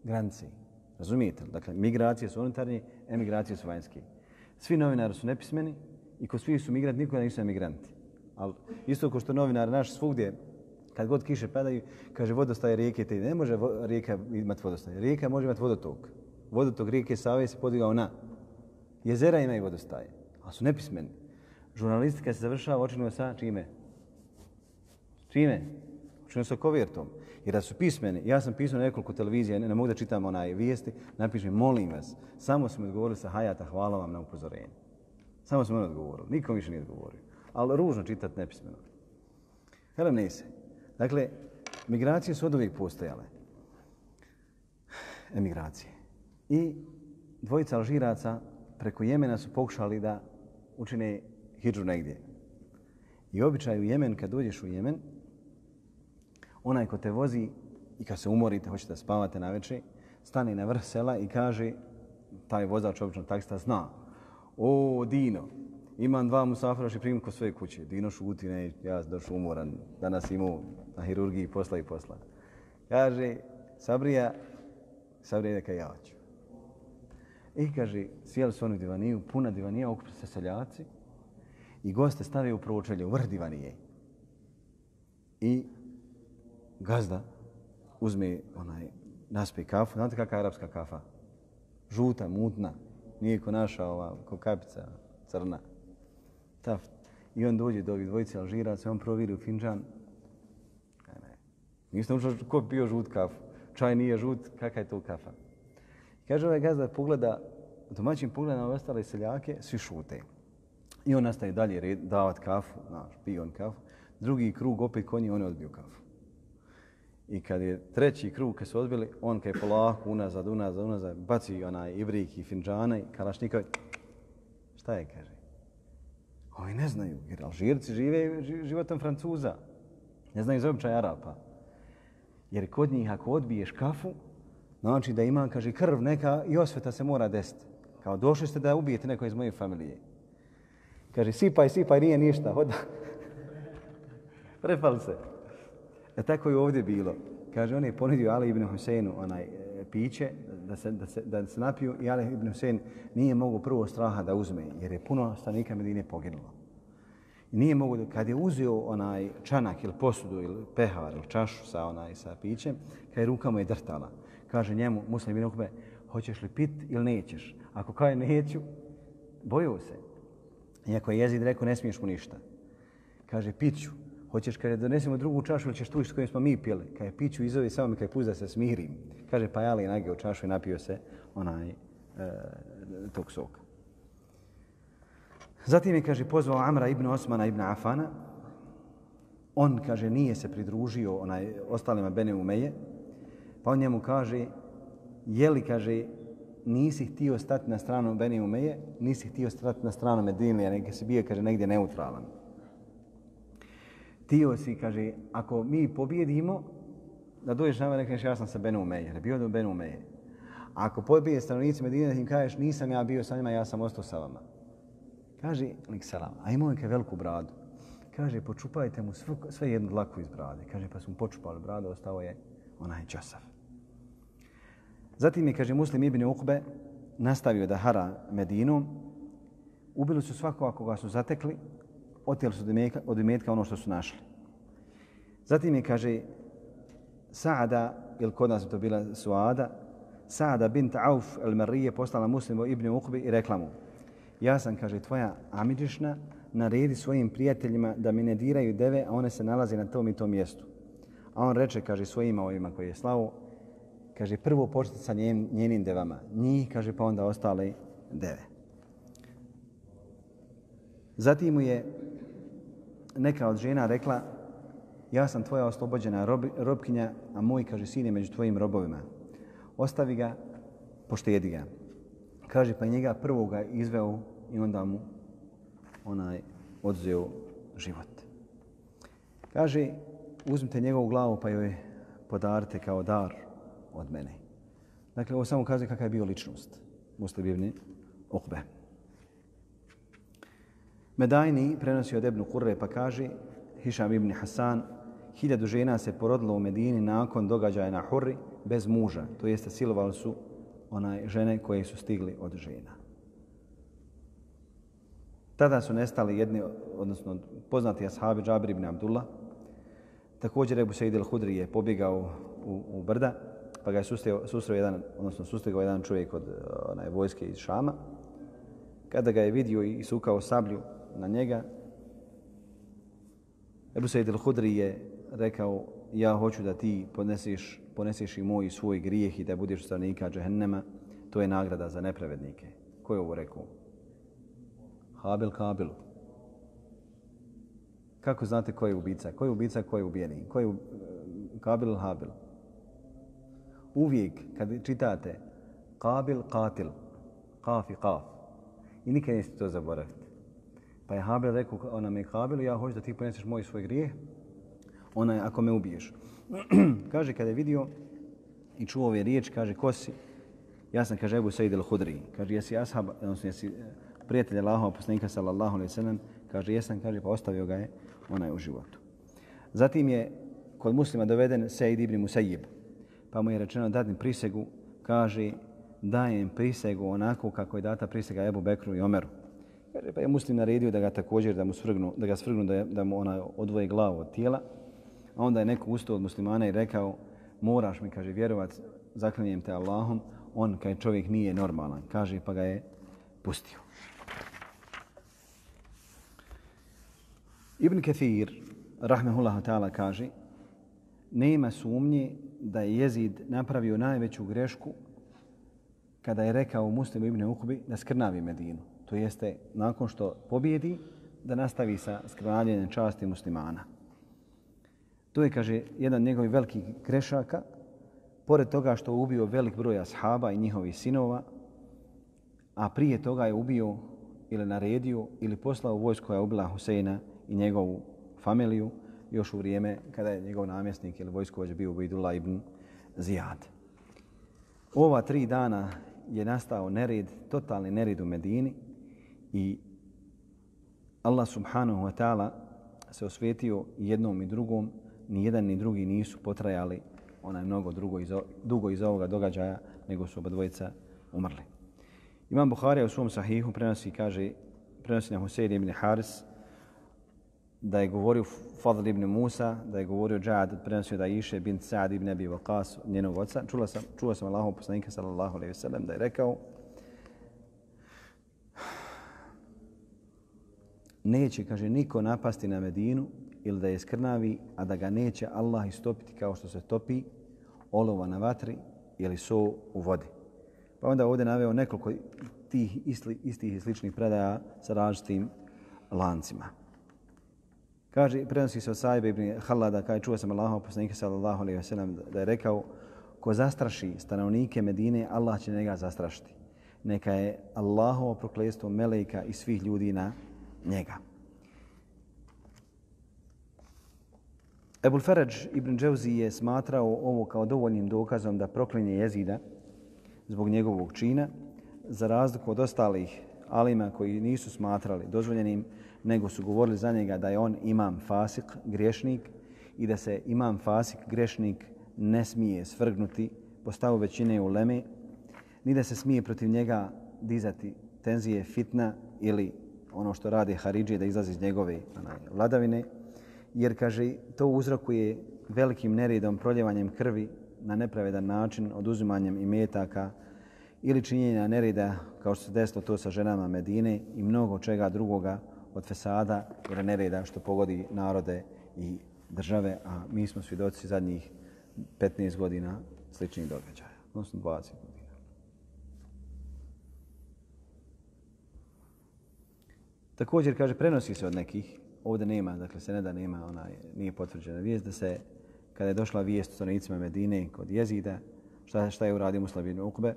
granice. Razumijete? Dakle, migracije su unutarnje, emigracije su vanjske. Svi novinari su nepismeni i ko svi su migranti, niko nisu emigranti. Ali isto kao što novinar naš svugdje, kad god kiše padaju, kaže vodostaje rijeke, te ne može vo, rijeka imati vodostaje. Rijeka može imati vodotok. Vodotok rijeke Save se podigao na. Jezera imaju vodostaje, ali su nepismeni. Žurnalistika se završava očinu sa čime? Čime? Očinu sa kovjertom. Jer da su pismeni, ja sam pisao nekoliko televizija, ne, ne mogu da čitam onaj vijesti, napišem, molim vas, samo smo odgovorili sa hajata, hvala vam na upozorenje. Samo smo ono odgovorili, nikom više nije odgovorio. Ali ružno čitat nepismeno. Hele, nese. Dakle, migracije su od uvijek postojale. Emigracije. I dvojica Alžiraca preko Jemena su pokušali da učine hidžu negdje. I običaj u Jemen, kad dođeš u Jemen, onaj ko te vozi i kad se umorite, hoćete da spavate na večer, stane na vrh sela i kaže, taj vozač obično taksta zna, o Dino, imam dva musafira što primim kod svoje kuće. Dino šuti, ne, ja sam došao umoran, danas imao na hirurgiji posla i posla. Kaže, Sabrija, Sabrija neka ja hoću. I kaže, sjeli su oni divaniju, puna divanija, okupi se seljaci i goste stave u pročelje, u vrh divanije. I gazda uzme onaj, naspe kafu. Znate kakva je arapska kafa? Žuta, mutna. Nije ko naša ova, ko kapica crna. Taft. I on dođe do ovih dvojice Alžiraca, on proviri u finđan. Kaj ne. Niste učio ko pio žut kafu. Čaj nije žut, kakva je to kafa? Kaže ovaj gazda pogleda, domaćin pogleda na ove ostale seljake, svi šute. I on nastaje dalje red, davat kafu, znaš, pije on kafu. Drugi krug, opet konji, on je odbio kafu. I kad je treći krug, kad su odbili, on kad je polako unazad, unazad, unazad, baci onaj ibrik i finđane, kalašnikovi, šta je, kaže? Ovi ne znaju, jer Alžirci žive životom Francuza. Ne znaju za običaj Arapa. Jer kod njih ako odbiješ kafu, znači da ima, kaže, krv neka i osveta se mora desiti. Kao došli ste da ubijete neko iz moje familije. Kaže, sipaj, sipaj, nije ništa, hoda. Prepali se. E tako je ovdje bilo. Kaže, on je ponudio Ali ibn Huseinu onaj e, piće da se, da, se, da se napiju i Ali ibn Husein nije mogu prvo straha da uzme jer je puno stanika Medine poginulo. I nije mogu, kad je uzeo onaj čanak ili posudu ili pehar ili čašu sa, onaj, sa pićem, kad je ruka mu je drtala. Kaže njemu, muslim ibn Ukbe, hoćeš li pit ili nećeš? Ako kaže neću, boju se. Iako je jezid rekao, ne smiješ mu ništa. Kaže, piću. Hoćeš kada donesemo drugu čašu ili ćeš tu s kojim smo mi pili? Kada je piću izovi samo mi kada je da se smirim. Kaže, pa jali nage u čašu i napio se onaj e, tog soka. Zatim je, kaže, pozvao Amra ibn Osmana ibn Afana. On, kaže, nije se pridružio onaj ostalima Bene Umeje. Pa on njemu kaže, jeli, kaže, nisi htio stati na stranu Beni Umeje, nisi htio stati na stranu Medinlija, nego si bio, kaže, negdje neutralan. Tio si, kaže, ako mi pobjedimo, da dođeš nama i ja sam sa Benu Umeje, jer bio do Benu Umeje. A ako pobije stanovnici Medine, da im kažeš nisam ja bio sa njima, ja sam ostao sa vama. Kaže, lik salam, a imao je veliku bradu. Kaže, počupajte mu sve, sve jednu dlaku iz brade. Kaže, pa su mu počupali bradu, ostao je onaj časav. Zatim je, kaže, muslim Ibn Uqbe nastavio da hara Medinu. Ubili su svakoga ako ga su zatekli, otijeli su od imetka ono što su našli. Zatim je, kaže, Saada, ili kod nas to bila Suada, Saada bint Auf el-Marije poslala muslimu Ibn Uqbi i rekla mu, ja sam, kaže, tvoja Amidžišna, naredi svojim prijateljima da mi ne diraju deve, a one se nalaze na tom i tom mjestu. A on reče, kaže, svojima ovima koji je slavo, kaže, prvo početi sa njen, njenim devama. Njih, kaže, pa onda ostale deve. Zatim mu je neka od žena rekla, ja sam tvoja oslobođena rob, robkinja, a moj, kaže, sin je među tvojim robovima. Ostavi ga, poštedi ga. Kaže, pa njega prvoga izveo i onda mu onaj odzeo život. Kaže, uzmite njegovu glavu pa joj podarite kao dar od mene. Dakle, ovo samo kaže kakva je bio ličnost. Muslim ibn Uqbe. Medajni prenosi od Ebnu Kurre pa kaže Hišam ibn Hasan, hiljadu žena se porodilo u Medini nakon događaja na Hurri bez muža. To jeste silovali su onaj žene koje su stigli od žena. Tada su nestali jedni, odnosno poznati ashabi Džabir ibn Abdullah. Također Ebu Sejid al-Hudri je pobjegao u, u brda, pa ga je susreo, susreo jedan, odnosno sustegao jedan čovjek od onaj, vojske iz Šama. Kada ga je vidio i sukao sablju na njega, Ebu Sejid al-Hudri je rekao, ja hoću da ti poneseš, poneseš i moj i svoj grijeh i da budeš stranika džehennema, to je nagrada za nepravednike. Ko je ovo rekao? Habil Kabilu. Kako znate ko je ubica? Ko je ubica, ko je ubijeni? Ko je Kabil Habil? Uvijek kad čitate Kabil, Katil, Kaf i Kaf, i nikad niste to zaboraviti. Pa je Habil rekao, ona me Kabil, ja hoću da ti poneseš moj svoj grijeh, ona je ako me ubiješ. kaže, kada je vidio i čuo ove riječi, kaže, ko si? Ja sam, kaže, Ebu Sa'id al-Hudri. Kaže, jesi ashab, odnosno jesi eh, prijatelj Allahova poslanika sallallahu alejhi sallam, kaže jesam kaže pa ostavio ga je onaj u životu. Zatim je kod muslima doveden Said ibn Musayyib. Pa mu je rečeno dadni prisegu, kaže dajem prisegu onako kako je data prisega Ebu Bekru i Omeru. Kaže, pa je muslim naredio da ga također da mu svrgnu, da ga svrgnu da, da mu ona odvoje glavu od tijela. A onda je neko ustao od muslimana i rekao moraš mi, kaže, vjerovat, zaklinjem te Allahom, on, kaj čovjek nije normalan, kaže, pa ga je pustio. Ibn Kathir, rahmehullahu ta'ala, kaže nema sumnje da je Jezid napravio najveću grešku kada je rekao muslimu Ibn Ukbi da skrnavi Medinu. To jeste, nakon što pobjedi, da nastavi sa skrnavljenjem časti muslimana. To je, kaže, jedan njegovih velikih grešaka. Pored toga što je ubio velik broj ashaba i njihovih sinova, a prije toga je ubio ili naredio ili poslao vojsku koja je ubila Huseina i njegovu familiju još u vrijeme kada je njegov namjesnik ili vojskovođa bio Ubejdullah ibn Zijad. Ova tri dana je nastao nered, totalni nered u Medini i Allah subhanahu wa ta'ala se osvetio jednom i drugom, ni jedan ni drugi nisu potrajali onaj mnogo drugo iz, dugo iz ovoga događaja, nego su oba dvojica umrli. Imam Buharija u svom sahihu prenosi, kaže, prenosi na Husein ibn Haris, da je govorio Fadl ibn Musa, da je govorio Džad, prenosio da iše bin Sa'd ibn Abi Waqas, njenog oca. Čula sam, čuo sam Allahov poslanika sallallahu alejhi ve sellem da je rekao neće, kaže, niko napasti na Medinu ili da je skrnavi, a da ga neće Allah istopiti kao što se topi olova na vatri ili so u vodi. Pa onda ovdje naveo nekoliko tih istih i sličnih predaja sa različitim lancima. Kaže, prenosi se od Sajbe ibn Halada, kaže, čuo sam Allahov poslanika sallallahu alaihi wa sallam, da je rekao, ko zastraši stanovnike Medine, Allah će njega zastrašiti. Neka je Allahovo proklestvo meleka i svih ljudi na njega. Ebul Feradž ibn Dževzi je smatrao ovo kao dovoljnim dokazom da proklinje jezida zbog njegovog čina, za razliku od ostalih alima koji nisu smatrali dozvoljenim nego su govorili za njega da je on imam fasik, griješnik, i da se imam fasik, grešnik ne smije svrgnuti po stavu većine u leme, ni da se smije protiv njega dizati tenzije fitna ili ono što radi Haridži da izlazi iz njegove onaj, vladavine, jer kaže to uzrokuje velikim neredom, proljevanjem krvi na nepravedan način, oduzimanjem imetaka ili činjenja nereda kao što se desilo to sa ženama Medine i mnogo čega drugoga od fesada ili nereda što pogodi narode i države, a mi smo svjedoci zadnjih 15 godina sličnih događaja, odnosno 20 godina. Također, kaže, prenosi se od nekih, ovdje nema, dakle se ne da nema, ona nije potvrđena vijest, da se, kada je došla vijest u stanovnicima Medine kod jezida, šta, šta je uradio Muslim ibn Ukbe,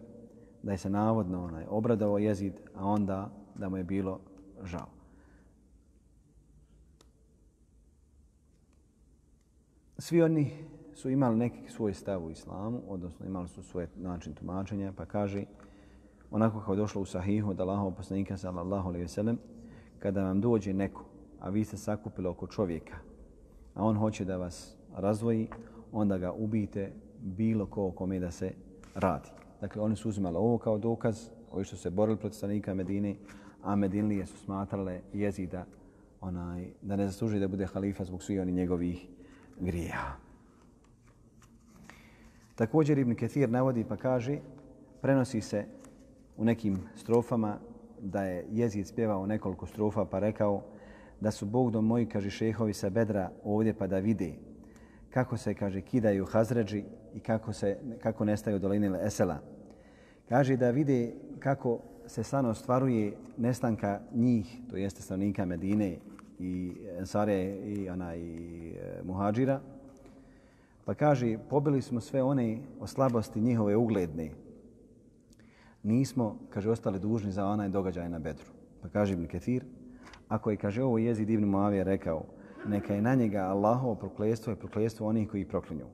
da je se navodno onaj, obradovao jezid, a onda da mu je bilo žao. Svi oni su imali neki svoj stav u islamu, odnosno imali su svoj način tumačenja, pa kaže, onako kao je došlo u sahihu od Allahov poslanika sallallahu alaihi ve sellem, kada vam dođe neko, a vi ste sakupili oko čovjeka, a on hoće da vas razvoji, onda ga ubijte bilo ko kome da se radi. Dakle, oni su uzimali ovo kao dokaz, ovi što se borili protiv stanika Medine, a Medinlije su smatrale jezida onaj, da ne zasluži da bude halifa zbog svih oni njegovih grija. Također Ibn Ketir navodi pa kaže, prenosi se u nekim strofama da je jezid spjevao nekoliko strofa pa rekao da su Bog do moji, kaže šehovi sa bedra ovdje pa da vide kako se, kaže, kidaju hazređi i kako, se, kako nestaju doline Esela. Kaže da vide kako se san ostvaruje nestanka njih, to jeste stanovnika Medine i Ensare i, ona, i e, Muhađira. Pa kaže, pobili smo sve one o slabosti njihove ugledne. Nismo, kaže, ostali dužni za onaj događaj na Bedru. Pa kaže Ibn Ketir, ako je, kaže, ovo jezi Ibn Muavija rekao, neka je na njega Allahovo proklestvo i proklestvo onih koji proklinju.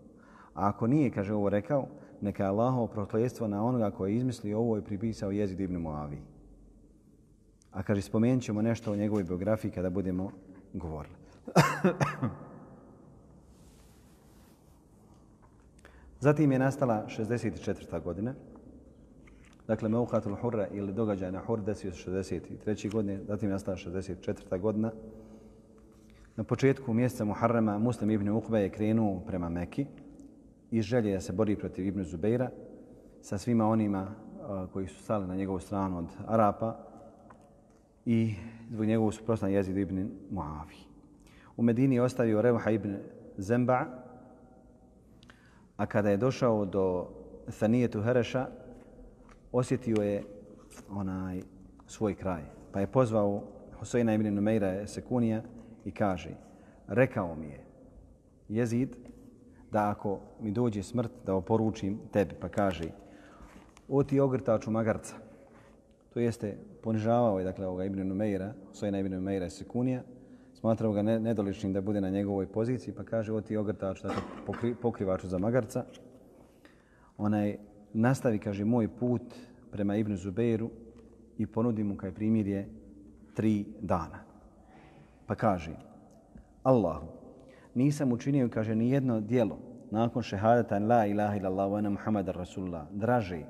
A ako nije, kaže, ovo rekao, neka je Allahovo proklestvo na onoga koji je izmislio ovo i pripisao jezid Ibn Muaviji. A kaže, spomenut ćemo nešto o njegovoj biografiji kada budemo govorili. Zatim je nastala 64. godina. Dakle, Meuhatul Hurra ili događaj na Hur desio se 63. godine. Zatim je nastala 64. godina. Na početku mjeseca Muharrema Muslim ibn Uqba je krenuo prema Mekki i želje da se bori protiv Ibn Zubeira sa svima onima koji su stali na njegovu stranu od Arapa i zbog njegovog suprotna jezid ibn Muavi. U Medini je ostavio Revha ibn Zemba, a kada je došao do Thanijetu Hereša, osjetio je onaj svoj kraj. Pa je pozvao Hosejna ibn Numeira Sekunija i kaže, rekao mi je jezid da ako mi dođe smrt da oporučim tebi, pa kaže, o ti ogrtaču magarca, to jeste ponižavao je dakle ovoga Ibn Numeira, Sojna Ibn Numeira Sekunija, smatrao ga nedoličnim da bude na njegovoj poziciji, pa kaže, o ti ogrtač, dakle pokri, pokrivaču za magarca, onaj nastavi, kaže, moj put prema Ibn Zubeiru i ponudi mu kaj primirje tri dana. Pa kaže, Allahu, nisam učinio, kaže, ni jedno dijelo nakon šehadata la ilaha illallah wa Muhammad rasulullah draže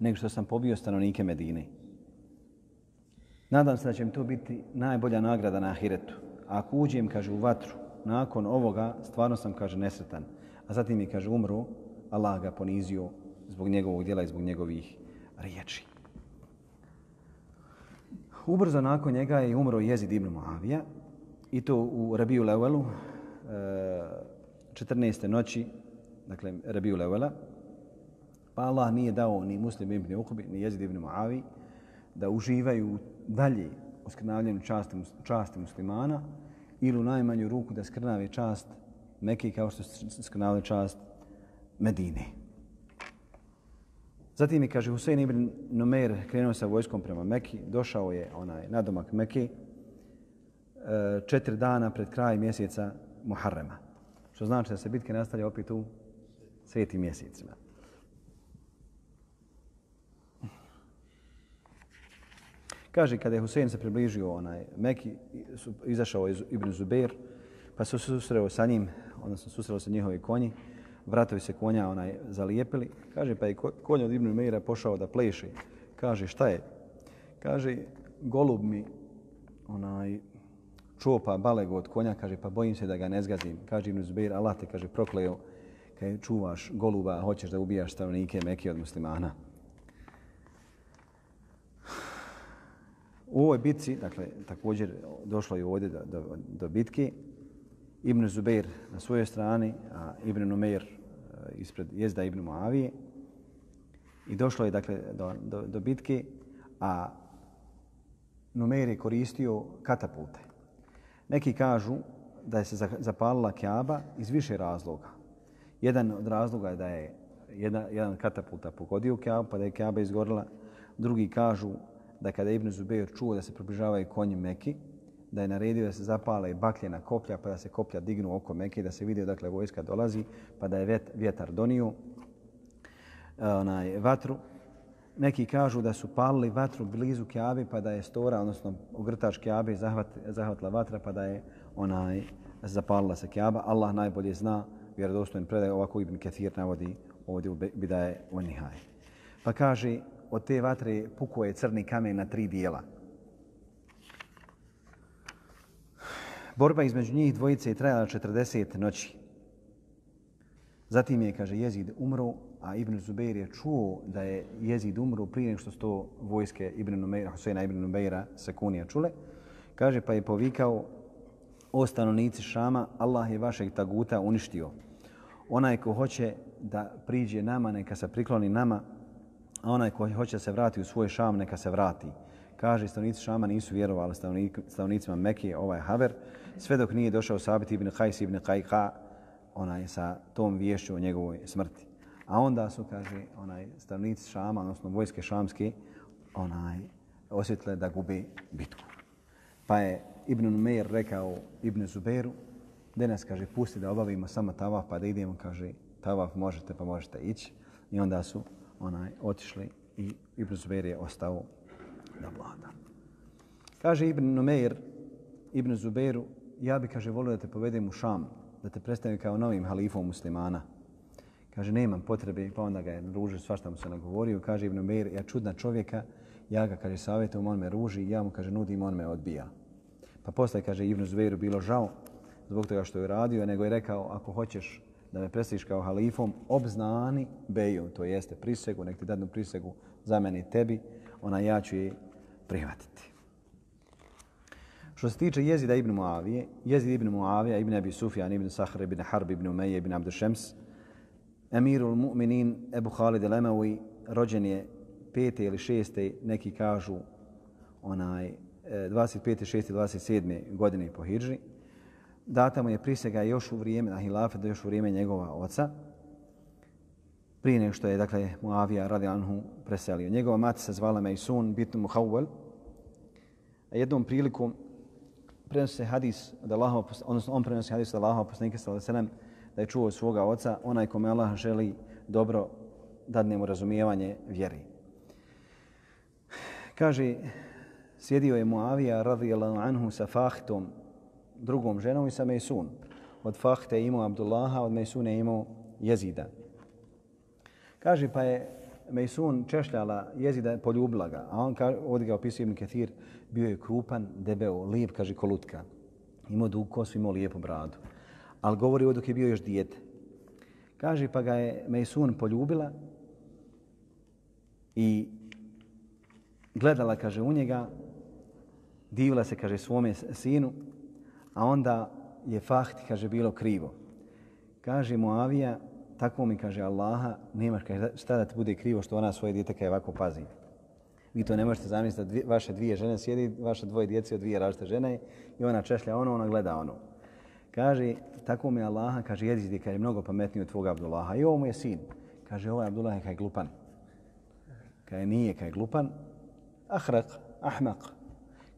nego što sam pobio stanovnike Medine. Nadam se da će mi to biti najbolja nagrada na ahiretu. A ako uđem, kaže, u vatru, nakon ovoga, stvarno sam, kaže, nesretan. A zatim mi, kaže, umru, Allah ga ponizio zbog njegovog djela i zbog njegovih riječi. Ubrzo nakon njega je umro Jezid ibn Muavija i to u Rabiju Levelu, 14. noći, dakle Rabiju Levela. Pa Allah nije dao ni muslim ibn Uqbi, ni Jezid ibn Muavi da uživaju dalje u skrnavljenju časti, časti muslimana ili u najmanju ruku da skrnavi čast Mekke kao što skrnavlja čast Medine. Zatim je, kaže, Husein ibn Numer krenuo sa vojskom prema Mekki, došao je onaj nadomak Mekke četiri dana pred kraj mjeseca Muharrema. Što znači da se bitke nastavlja opet u svetim mjesecima. Kaže, kada je Husein se približio onaj Meki, su, izašao iz Ibn Zubair, pa se susreo sa njim, odnosno susreo se njihovi konji, vratovi se konja onaj zalijepili. Kaže, pa je konj od Ibn Meira pošao da pleše. Kaže, šta je? Kaže, golub mi onaj čopa balego od konja, kaže, pa bojim se da ga ne zgazim. Kaže Ibn Zubair, Allah te, kaže, prokleo, kaj čuvaš goluba, hoćeš da ubijaš stanovnike Mekije od muslimana. U ovoj bitci, dakle, također došlo je ovdje do, do, do bitke, Ibn Zubair na svojoj strani, a Ibn Numeir e, ispred jezda Ibn Muavije. I došlo je dakle do, do, do bitke, a Numeir je koristio katapulte. Neki kažu da je se zapalila Kjaba iz više razloga. Jedan od razloga je da je jedan, jedan katapulta pogodio Kjabu, pa da je Kjaba izgorila. Drugi kažu da kada Ibn Zubeir čuo da se približavaju konji Meki, da je naredio da se zapale bakljena koplja, pa da se koplja dignu oko Mekke, da se vidi dakle vojska dolazi, pa da je vjet, vjetar donio e, onaj vatru. neki kažu da su palili vatru blizu Kjabe pa da je stora, odnosno ogrtač Kjabe zahvat, zahvatila vatra pa da je onaj zapalila se Kjaba. Allah najbolje zna, vjerodostojen predaj, ovako Ibn Kathir navodi ovdje u Bidaje u Nihaj. Pa kaže, od te vatre pukuje je crni kamen na tri dijela. Borba između njih dvojice je trajala 40 noći. Zatim je, kaže, jezid umro, a Ibn Zubeir je čuo da je jezid umro prije nego što sto vojske Ibn Numeira, Husayna Ibn Numeira Sekunija čule. Kaže, pa je povikao o stanovnici Šama, Allah je vašeg taguta uništio. Onaj ko hoće da priđe nama, neka se prikloni nama, a onaj koji hoće se vrati u svoj Šam, neka se vrati. Kaže, stanovnici Šama nisu vjerovali stanovnicima Mekije, ovaj Haver, sve dok nije došao Sabit ibn Qais ibn Qajqa, onaj sa tom vješću o njegovoj smrti. A onda su, kaže, onaj stanovnici Šama, odnosno vojske šamske, onaj osjetle da gube bitku. Pa je Ibn Numeir rekao Ibn Zuberu, danas, kaže, pusti da obavimo samo tavaf, pa da idemo, kaže, tavaf možete, pa možete ići. I onda su onaj otišli i Ibn Zubair je ostao da vlada. Kaže Ibn Numeir, Ibn Zubeiru, ja bi, kaže, volio da te povedem u Šam, da te predstavim kao novim halifom muslimana. Kaže, nemam potrebe, pa onda ga je ružio, svašta mu se nagovorio. Kaže Ibn Meir, ja čudna čovjeka, ja ga, kaže, savjetujem, on me ruži, ja mu, kaže, nudim, on me odbija. Pa posle, kaže, Ibn Zubeiru bilo žao zbog toga što je radio, nego je rekao, ako hoćeš da me predstaviš kao halifom, obznani beju, to jeste prisegu, nek ti dadnu prisegu za mene i tebi, ona ja ću je prihvatiti. Što se tiče jezida ibn Muavije, jezid ibn Muavija, ibn Abi Sufjan, ibn Sahr, ibn Harb, ibn Umeje, ibn Abdušems, emirul mu'minin Ebu Khalid el-Emawi, rođen je pete ili šeste, neki kažu onaj 25. 6. 27. godine po Hidži. Data mu je prisega još u vrijeme, na hilafe, da još u vrijeme njegova oca, prije nego što je, dakle, Muavija radi Anhu preselio. Njegova mati se zvala Mejsun, bitnu Muhawwal. A jednom prilikom prenosi se hadis od Allahova, odnosno on prenosi hadis od Allahova poslanika sallallahu alejhi da je čuo od svoga oca onaj kome Allah želi dobro dadne mu razumijevanje vjeri. Kaže sjedio je Muavija radijallahu anhu sa Fahtom, drugom ženom i sa Mejsun. Od Fahte je imao Abdullaha, od Mejsune je imao Jezida. Kaže pa je Mejsun češljala Jezida, poljubila ga. A on ovdje ga opisuje Ibn Kathir, bio je krupan, debeo, lijep, kaže kolutka. Imao dug kosu, imao lijepu bradu. Ali govori ovo dok je bio još dijete. Kaže pa ga je Mejsun poljubila i gledala, kaže, u njega, divila se, kaže, svome sinu, a onda je fahti, kaže, bilo krivo. Kaže Muavija, tako mi kaže Allaha, nemaš kaže, šta da ti bude krivo što ona svoje djete kaj ovako pazi. Vi to ne možete zamisliti dvije, vaše dvije žene sjedi, vaše dvoje djece od dvije različite žene i ona češlja ono, ona gleda ono. Kaže, tako mi Allaha, kaže, jedi kad je mnogo pametniji od tvoga Abdullaha. I ovo mu je sin. Kaže, ovaj ovo je kaj glupan. Kaj nije kaj glupan. Ahrak, ahmak.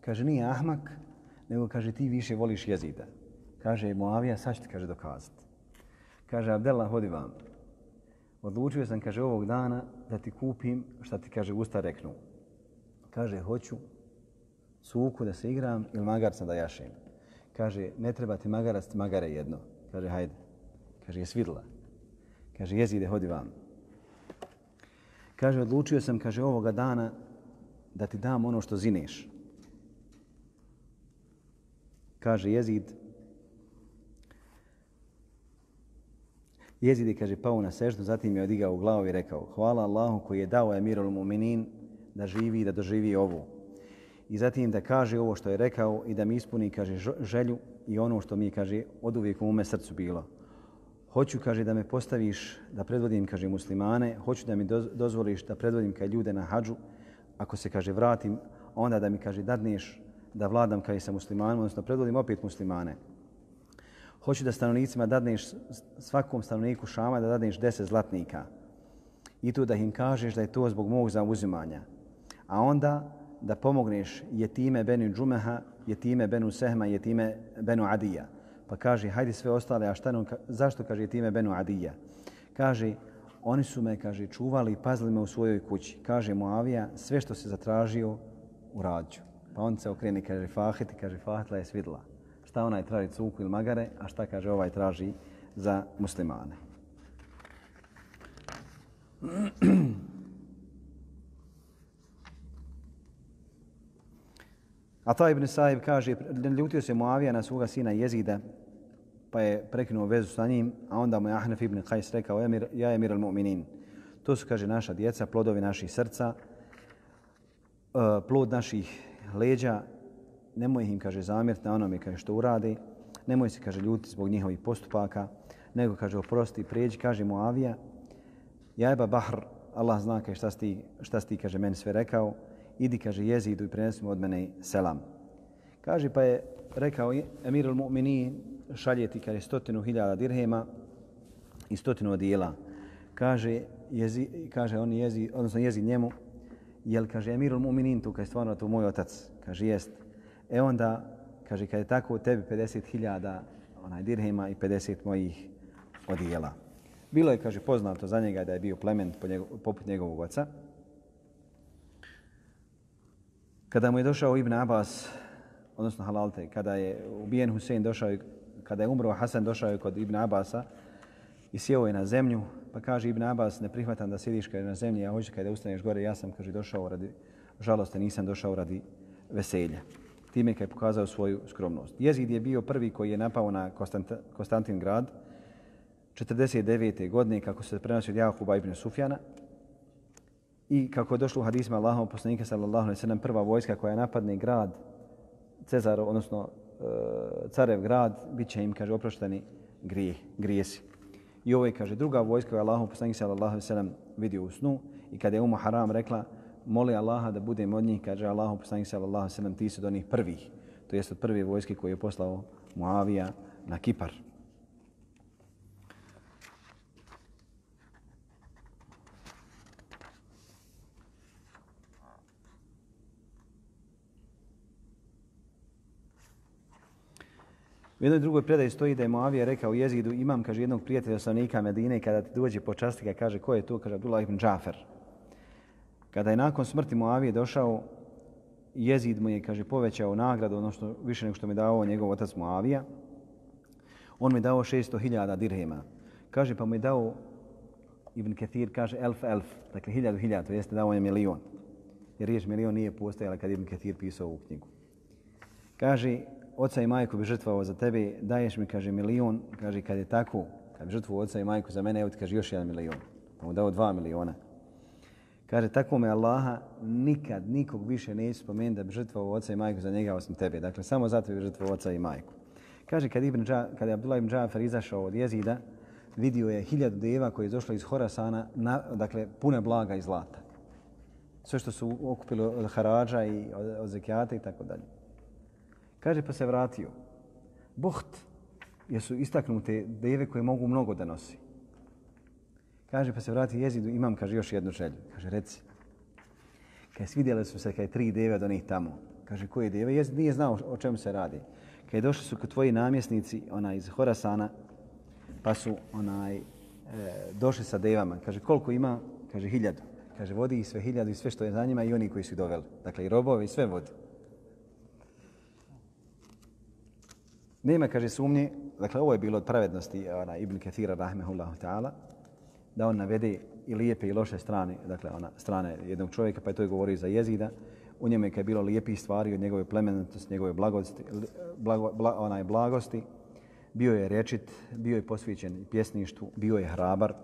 Kaže, nije ahmak, nego kaže, ti više voliš jezida. Kaže, Moavija, sad ću ti kaže, dokazati. Kaže, Abdella, hodi vam. Odlučio sam, kaže, ovog dana da ti kupim šta ti, kaže, usta reknu. Kaže, hoću suku da se igram ili magarca da jašem. Kaže, ne treba ti magarac, magare jedno. Kaže, hajde. Kaže, je svidla. Kaže, jezide, hodi vam. Kaže, odlučio sam, kaže, ovoga dana da ti dam ono što zineš. Kaže, jezid, Jezid je, kaže, pao na seždu, zatim je odigao u glavu i rekao Hvala Allahu koji je dao emirul muminin da živi i da doživi ovo. I zatim da kaže ovo što je rekao i da mi ispuni, kaže, želju i ono što mi, kaže, od uvijek u ume srcu bilo. Hoću, kaže, da me postaviš da predvodim, kaže, muslimane. Hoću da mi dozvoliš da predvodim kaj ljude na hađu. Ako se, kaže, vratim, onda da mi, kaže, dadneš da vladam kaj sa muslimanima, odnosno predvodim opet muslimane hoću da stanovnicima dadneš svakom stanovniku Šama da dadneš deset zlatnika. I tu da im kažeš da je to zbog mog zauzimanja. A onda da pomogneš jetime Benu Džumeha, jetime Benu Sehma, jetime Benu Adija. Pa kaže, hajde sve ostale, a šta nam, zašto kaže jetime Benu Adija? Kaže, Oni su me, kaže, čuvali i pazili me u svojoj kući. Kaže Muavija, sve što se zatražio, urađu. Pa on se okreni, kaže, Fahit i kaže, Fahitla je svidla. Šta onaj traži cuku ili magare, a šta, kaže, ovaj traži za muslimane. A ta Ibn Sahib kaže, ljutio se Muavija na svoga sina Jezida, pa je prekinuo vezu sa njim, a onda mu je Ahnaf ibn Qajs rekao, ja je mir al-mu'minin. To su, kaže, naša djeca, plodovi naših srca, e, plod naših leđa, nemoj im, kaže, zamjeriti na onome kaže, što uradi, nemoj se, kaže, ljuti zbog njihovih postupaka, nego, kaže, oprosti, prijeđi, kaže mu Avija, jajba Bahr, Allah zna kaže, šta, sti, šta sti, kaže, meni sve rekao, idi, kaže, jezidu i prenesi od mene selam. Kaže, pa je rekao Emir al-Mu'mini šaljeti, kaže, stotinu hiljada dirhema i stotinu odijela. Kaže, jezi, kaže on jezi, odnosno jezi njemu, jel, kaže, Emirul Muminin tu, kaže, stvarno to moj otac, kaže, jest. E onda, kaže, kad je tako, tebi 50.000 onaj dirhema i 50 mojih odijela. Bilo je, kaže, poznato za njega da je bio plemen po njegov, poput njegovog oca. Kada mu je došao Ibn Abbas, odnosno Halalte, kada je ubijen Husein došao, kada je umro Hasan došao je kod Ibn Abasa i sjeo je na zemlju, pa kaže Ibn Abbas, ne prihvatam da sjediš kada je na zemlji, a hoće kada ustaneš gore, ja sam, kaže, došao radi žalosti, nisam došao radi veselja. Time je pokazao svoju skromnost. Jezid je bio prvi koji je napao na Konstantin grad 49. godine, kako se prenosi od Jahuba ibn Sufjana, I kako je došlo u hadisma Allahom poslanika sallallahu alaihi sallam, prva vojska koja napadne grad Cezar, odnosno e, carev grad, bit će im, kaže, oprošteni grije, grijesi. I ovo je, kaže, druga vojska koja je Allahom poslanik sallallahu alaihi sallam vidio u snu i kada je Umu Haram rekla, moli Allaha da budem od njih, kaže Allahom poslanik sallallahu alaihi sallam, ti su od onih prvih, to jest od prve vojske koje je poslao Muavija na Kipar. U jednoj drugoj predaji stoji da je Moavija rekao jezidu, imam, kaže, jednog prijatelja stanovnika Medine kada ti dođe počasti ga, kaže, ko je to? Kaže, Abdullah ibn Džafer. Kada je nakon smrti Moavije došao, jezid mu je, kaže, povećao nagradu, odnosno više nego što mi dao njegov otac Moavija. On mi dao 600.000 dirhema. Kaže, pa mu je dao Ibn Kathir, kaže, elf, elf, dakle, hiljadu, hiljadu, to jeste dao je milion. Jer riječ milion nije postojala kad Ibn Kathir pisao ovu knjigu. Kaže, oca i majku bi žrtvovao za tebe, daješ mi, kaže, milion, kaže, kad je tako, kad bi žrtvovao oca i majku za mene, evo ti, kaže, još jedan milion. Pa mu dao dva miliona. Kaže, tako me Allaha nikad nikog više neće spomenuti da bi žrtvovao oca i majku za njega osim tebe. Dakle, samo zato bi žrtvovao oca i majku. Kaže, kad, Ibn Dža, kad je Abdullah ibn Džafer izašao od jezida, vidio je hiljadu deva koji je došlo iz Horasana, na, dakle, pune blaga i zlata. Sve što su okupili od harađa i od, od zekijata i tako dalje. Kaže pa se vratio. Buht jesu istaknute deve koje mogu mnogo da nosi. Kaže pa se vratio jezidu, imam kaže još jednu želju. Kaže reci. Kaj svidjeli su se kaj tri deve od onih tamo. Kaže koje deve? Jezid nije znao o čemu se radi. Kaj došli su kod tvoji namjesnici ona iz Horasana pa su onaj e, došli sa devama. Kaže koliko ima? Kaže hiljadu. Kaže vodi i sve hiljadu i sve što je za njima i oni koji su doveli. Dakle i robove i sve vodi. Nema, kaže, sumnje, dakle, ovo je bilo od pravednosti ona, Ibn Kathira, rahmehullahu ta'ala, da on navede i lijepe i loše strane, dakle, ona strane jednog čovjeka, pa je to je govorio za jezida. U njemu je bilo lijepih stvari od njegove plemenitosti, njegove blagosti, blago, bla, onaj blagosti. Bio je rečit, bio je posvećen pjesništvu, bio je hrabar.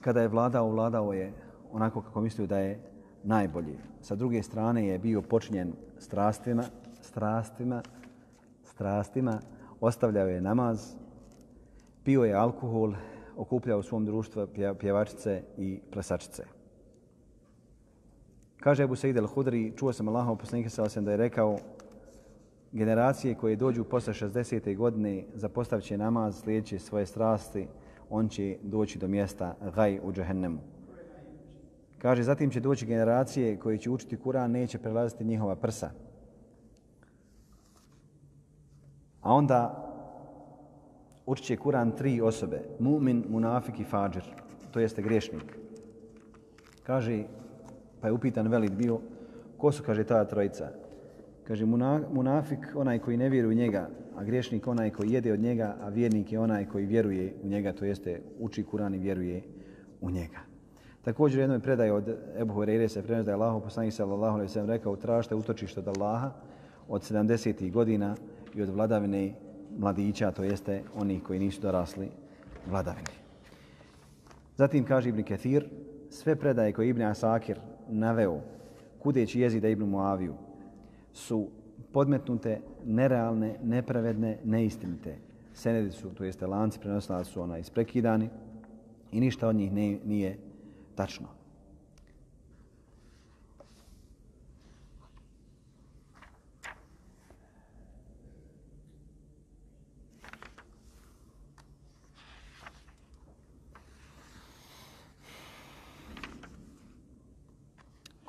Kada je vladao, vladao je onako kako mislio da je najbolji. Sa druge strane je bio počinjen strastima, strastima, strastima, ostavljao je namaz, pio je alkohol, okupljao u svom društvu pjevačice i plesačice. Kaže Abu Sa'id al-Hudri, čuo sam Allahov poslanika sa da je rekao generacije koje dođu posle 60. godine zapostavit će namaz, slijedeće svoje strasti, on će doći do mjesta gaj u džehennemu. Kaže, zatim će doći generacije koje će učiti Kur'an, neće prelaziti njihova prsa. A onda učit će Kur'an tri osobe, mu'min, munafik i fađir. to jeste griješnik. Kaže, pa je upitan velik bio, ko su, kaže, ta trojica? Kaže, munafik onaj koji ne vjeruje u njega, a griješnik onaj koji jede od njega, a vjernik je onaj koji vjeruje u njega, to jeste uči Kur'an i vjeruje u njega. Također u jednoj predaj od Ebu Horeire se prenosi da je Allah poslanik sallallahu alejhi ve sellem rekao tražite utočište od Allaha od 70. godina i od vladavine mladića, to jeste oni koji nisu dorasli vladavini. Zatim kaže Ibn Ketir, sve predaje koje Ibn Asakir naveo kudeći jezida Ibn Muaviju su podmetnute, nerealne, nepravedne, neistinite. Senedi su, to jeste lanci prenosila su ona isprekidani i ništa od njih ne, nije tačno.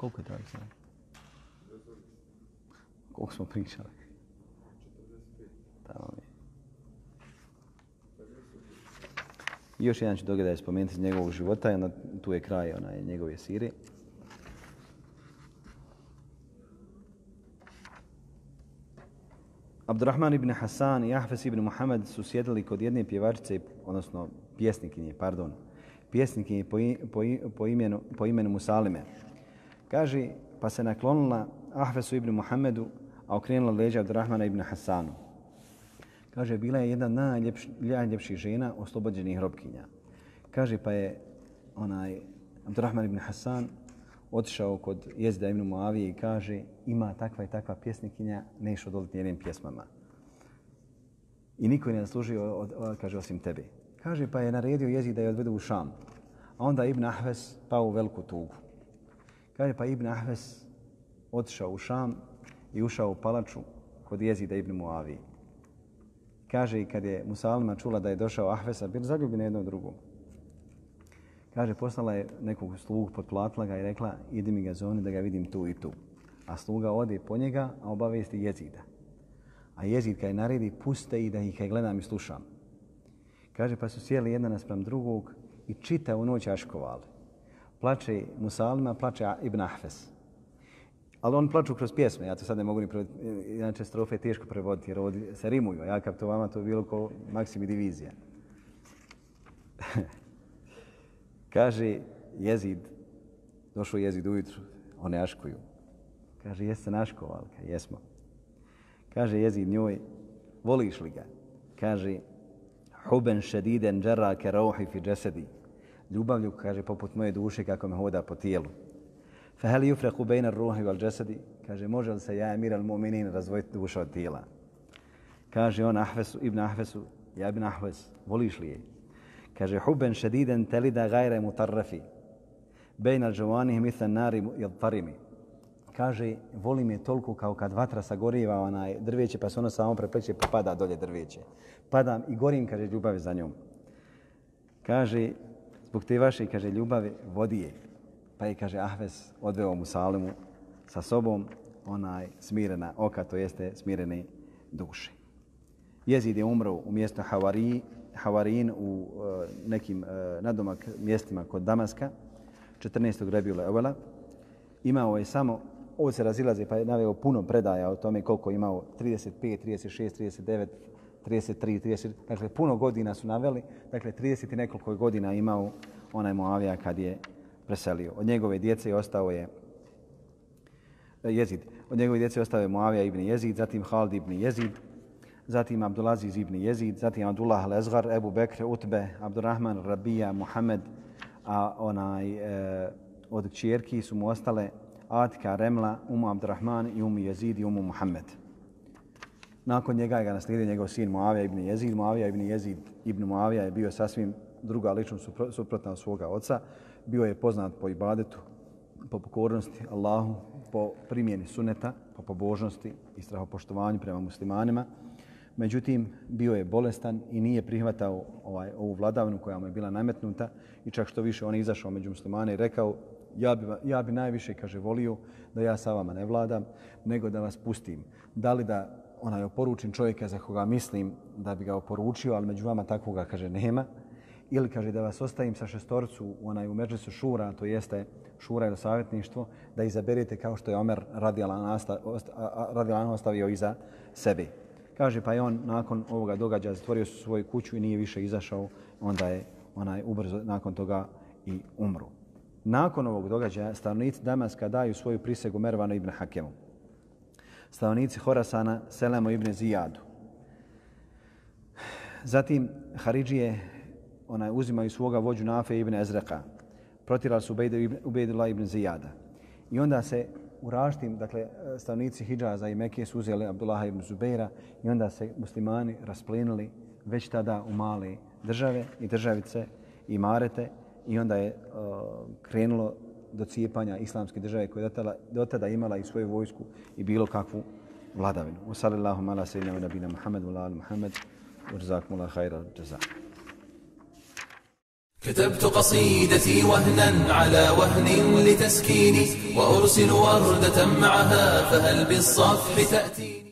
Koliko je tako sad? Koliko smo pričali? Tamo mi. I još jedan ću događaj spomenuti iz njegovog života, onda tu je kraj onaj, njegove sire. Abdurrahman ibn Hasan i Ahfes ibn Muhammed su sjedili kod jedne pjevačice, odnosno pjesnikinje, pardon, pjesnikinje po, po, po, imenu, po imenu Musalime. Kaže, pa se naklonila Ahvesu ibn Muhammedu, a okrenula leđa Abdurrahmana ibn Hasanu. Kaže, bila je jedna najljepš, najljepših žena oslobođenih robkinja. Kaže, pa je onaj Abdurrahman ibn Hasan otišao kod jezda ibn Muavije i kaže, ima takva i takva pjesnikinja, ne iš odoliti njenim pjesmama. I niko je ne zaslužio, od, od, kaže, osim tebe. Kaže, pa je naredio jezid da je odvedu u Šam. A onda Ibn Ahves pao u veliku tugu. Kaže, pa Ibn Ahves otišao u Šam i ušao u palaču kod jezida Ibn Muavije. Kaže, i kad je Musalima čula da je došao Ahvesa, bil zaljubi na jedno drugo. Kaže, poslala je nekog slugu, potplatila ga i rekla, idi mi ga zoni da ga vidim tu i tu. A sluga ode po njega, a obavesti jezida. A jezid kad je naredi, puste i da ih kaj gledam i slušam. Kaže, pa su sjeli jedna naspram drugog i čita u noć aškovali. Plače Musalima, plače Ibn Ahfes. Ali on plaču kroz pjesme, ja to sad ne mogu ni prevoditi, inače strofe je teško prevoditi jer ovdje se rimuju, ja kap to vama to bilo ko maksimi divizija. Kaže jezid, došao jezid ujutru, one aškuju. Kaže, jeste naškovali? Kaže, jesmo. Kaže jezid njoj, voliš li ga? Kaže, huben šediden džera ke rauhi fi džesedi. Ljubavlju, kaže, poput moje duše kako me hoda po tijelu. Fahel hal bejna bayna ar-ruhi wal jasadi? Kaže može li se ja emir al-mu'minin razvojiti duša od tijela? Kaže on Ahvesu ibn Ahvesu, ja ibn Ahves, voliš li je? Kaže huben šediden telida gajre mutarrafi. Bejna džavanih mithan nari yadtarimi. Kaže, volim je toliko kao kad vatra sagoriva onaj drveće, pa se ono samo prepleće, pa pada dolje drveće. Padam i gorim, kaže, ljubavi za njom. Kaže, zbog te vaše, kaže, ljubavi, vodi je. Pa je, kaže, Ahves odveo mu Salimu sa sobom onaj smirena oka, to jeste smirene duše. Jezid je umro u mjestu Havari, Havarin u e, nekim e, nadomak mjestima kod Damaska, 14. rebjula Evela. Imao je samo, ovo se razilaze, pa je naveo puno predaja o tome koliko je imao, 35, 36, 39, 33, 30, dakle puno godina su naveli, dakle 30 i nekoliko godina imao onaj Moavija kad je preselio. Od njegove djece ostao je e, Jezid. Od njegove djece ostao je Muavija ibn Jezid, zatim Halid ibn Jezid, zatim Abdulaziz ibn Jezid, zatim Abdullah al-Ezgar, Ebu Bekr, Utbe, Abdurrahman, Rabija, Muhammed, a onaj e, od čjerki su mu ostale Atika, Remla, Umu Abdurrahman i Umu Jezid i Umu Muhammed. Nakon njega je ga naslijedio njegov sin Moavija ibn Jezid. Moavija ibn Jezid ibn Moavija je bio sasvim druga ličnost suprotna od svoga oca bio je poznat po ibadetu, po pokornosti Allahu, po primjeni suneta, po pobožnosti i strahopoštovanju prema muslimanima. Međutim, bio je bolestan i nije prihvatao ovaj, ovu vladavnu koja mu je bila nametnuta i čak što više on je izašao među muslimane i rekao ja bi, ja bi najviše, kaže, volio da ja sa vama ne vladam, nego da vas pustim. Da li da onaj oporučim čovjeka za koga mislim da bi ga oporučio, ali među vama takvoga, kaže, nema, ili kaže da vas ostavim sa šestorcu onaj u međlisu šura, to jeste šura ili savjetništvo, da izaberete kao što je Omer radijalan ostavio iza sebe. Kaže, pa je on nakon ovoga događaja zatvorio su svoju kuću i nije više izašao, onda je onaj ubrzo nakon toga i umru. Nakon ovog događaja stanovnici Damaska daju svoju prisegu Mervanu ibn Hakemu. Stanovnici Horasana Selemo ibn Zijadu. Zatim Haridžije onaj, uzimaju svoga vođu Nafe ibn Ezreka. Protirali su Ubejdula ibn Zijada. I onda se u raštim, dakle, stanovnici Hidžaza i Mekije su uzeli Abdullah ibn Zubeira i onda se muslimani rasplinili već tada u male države i državice i marete i onda je uh, krenulo do cijepanja islamske države koja je do tada imala i svoju vojsku i bilo kakvu vladavinu. Wa sallallahu ala sayyidina wa nabina Muhammad wa ala Muhammad wa jazakumullahu khairan jazaa. كتبت قصيدتي وهنا على وهن لتسكيني وأرسل وردة معها فهل بالصفح تأتيني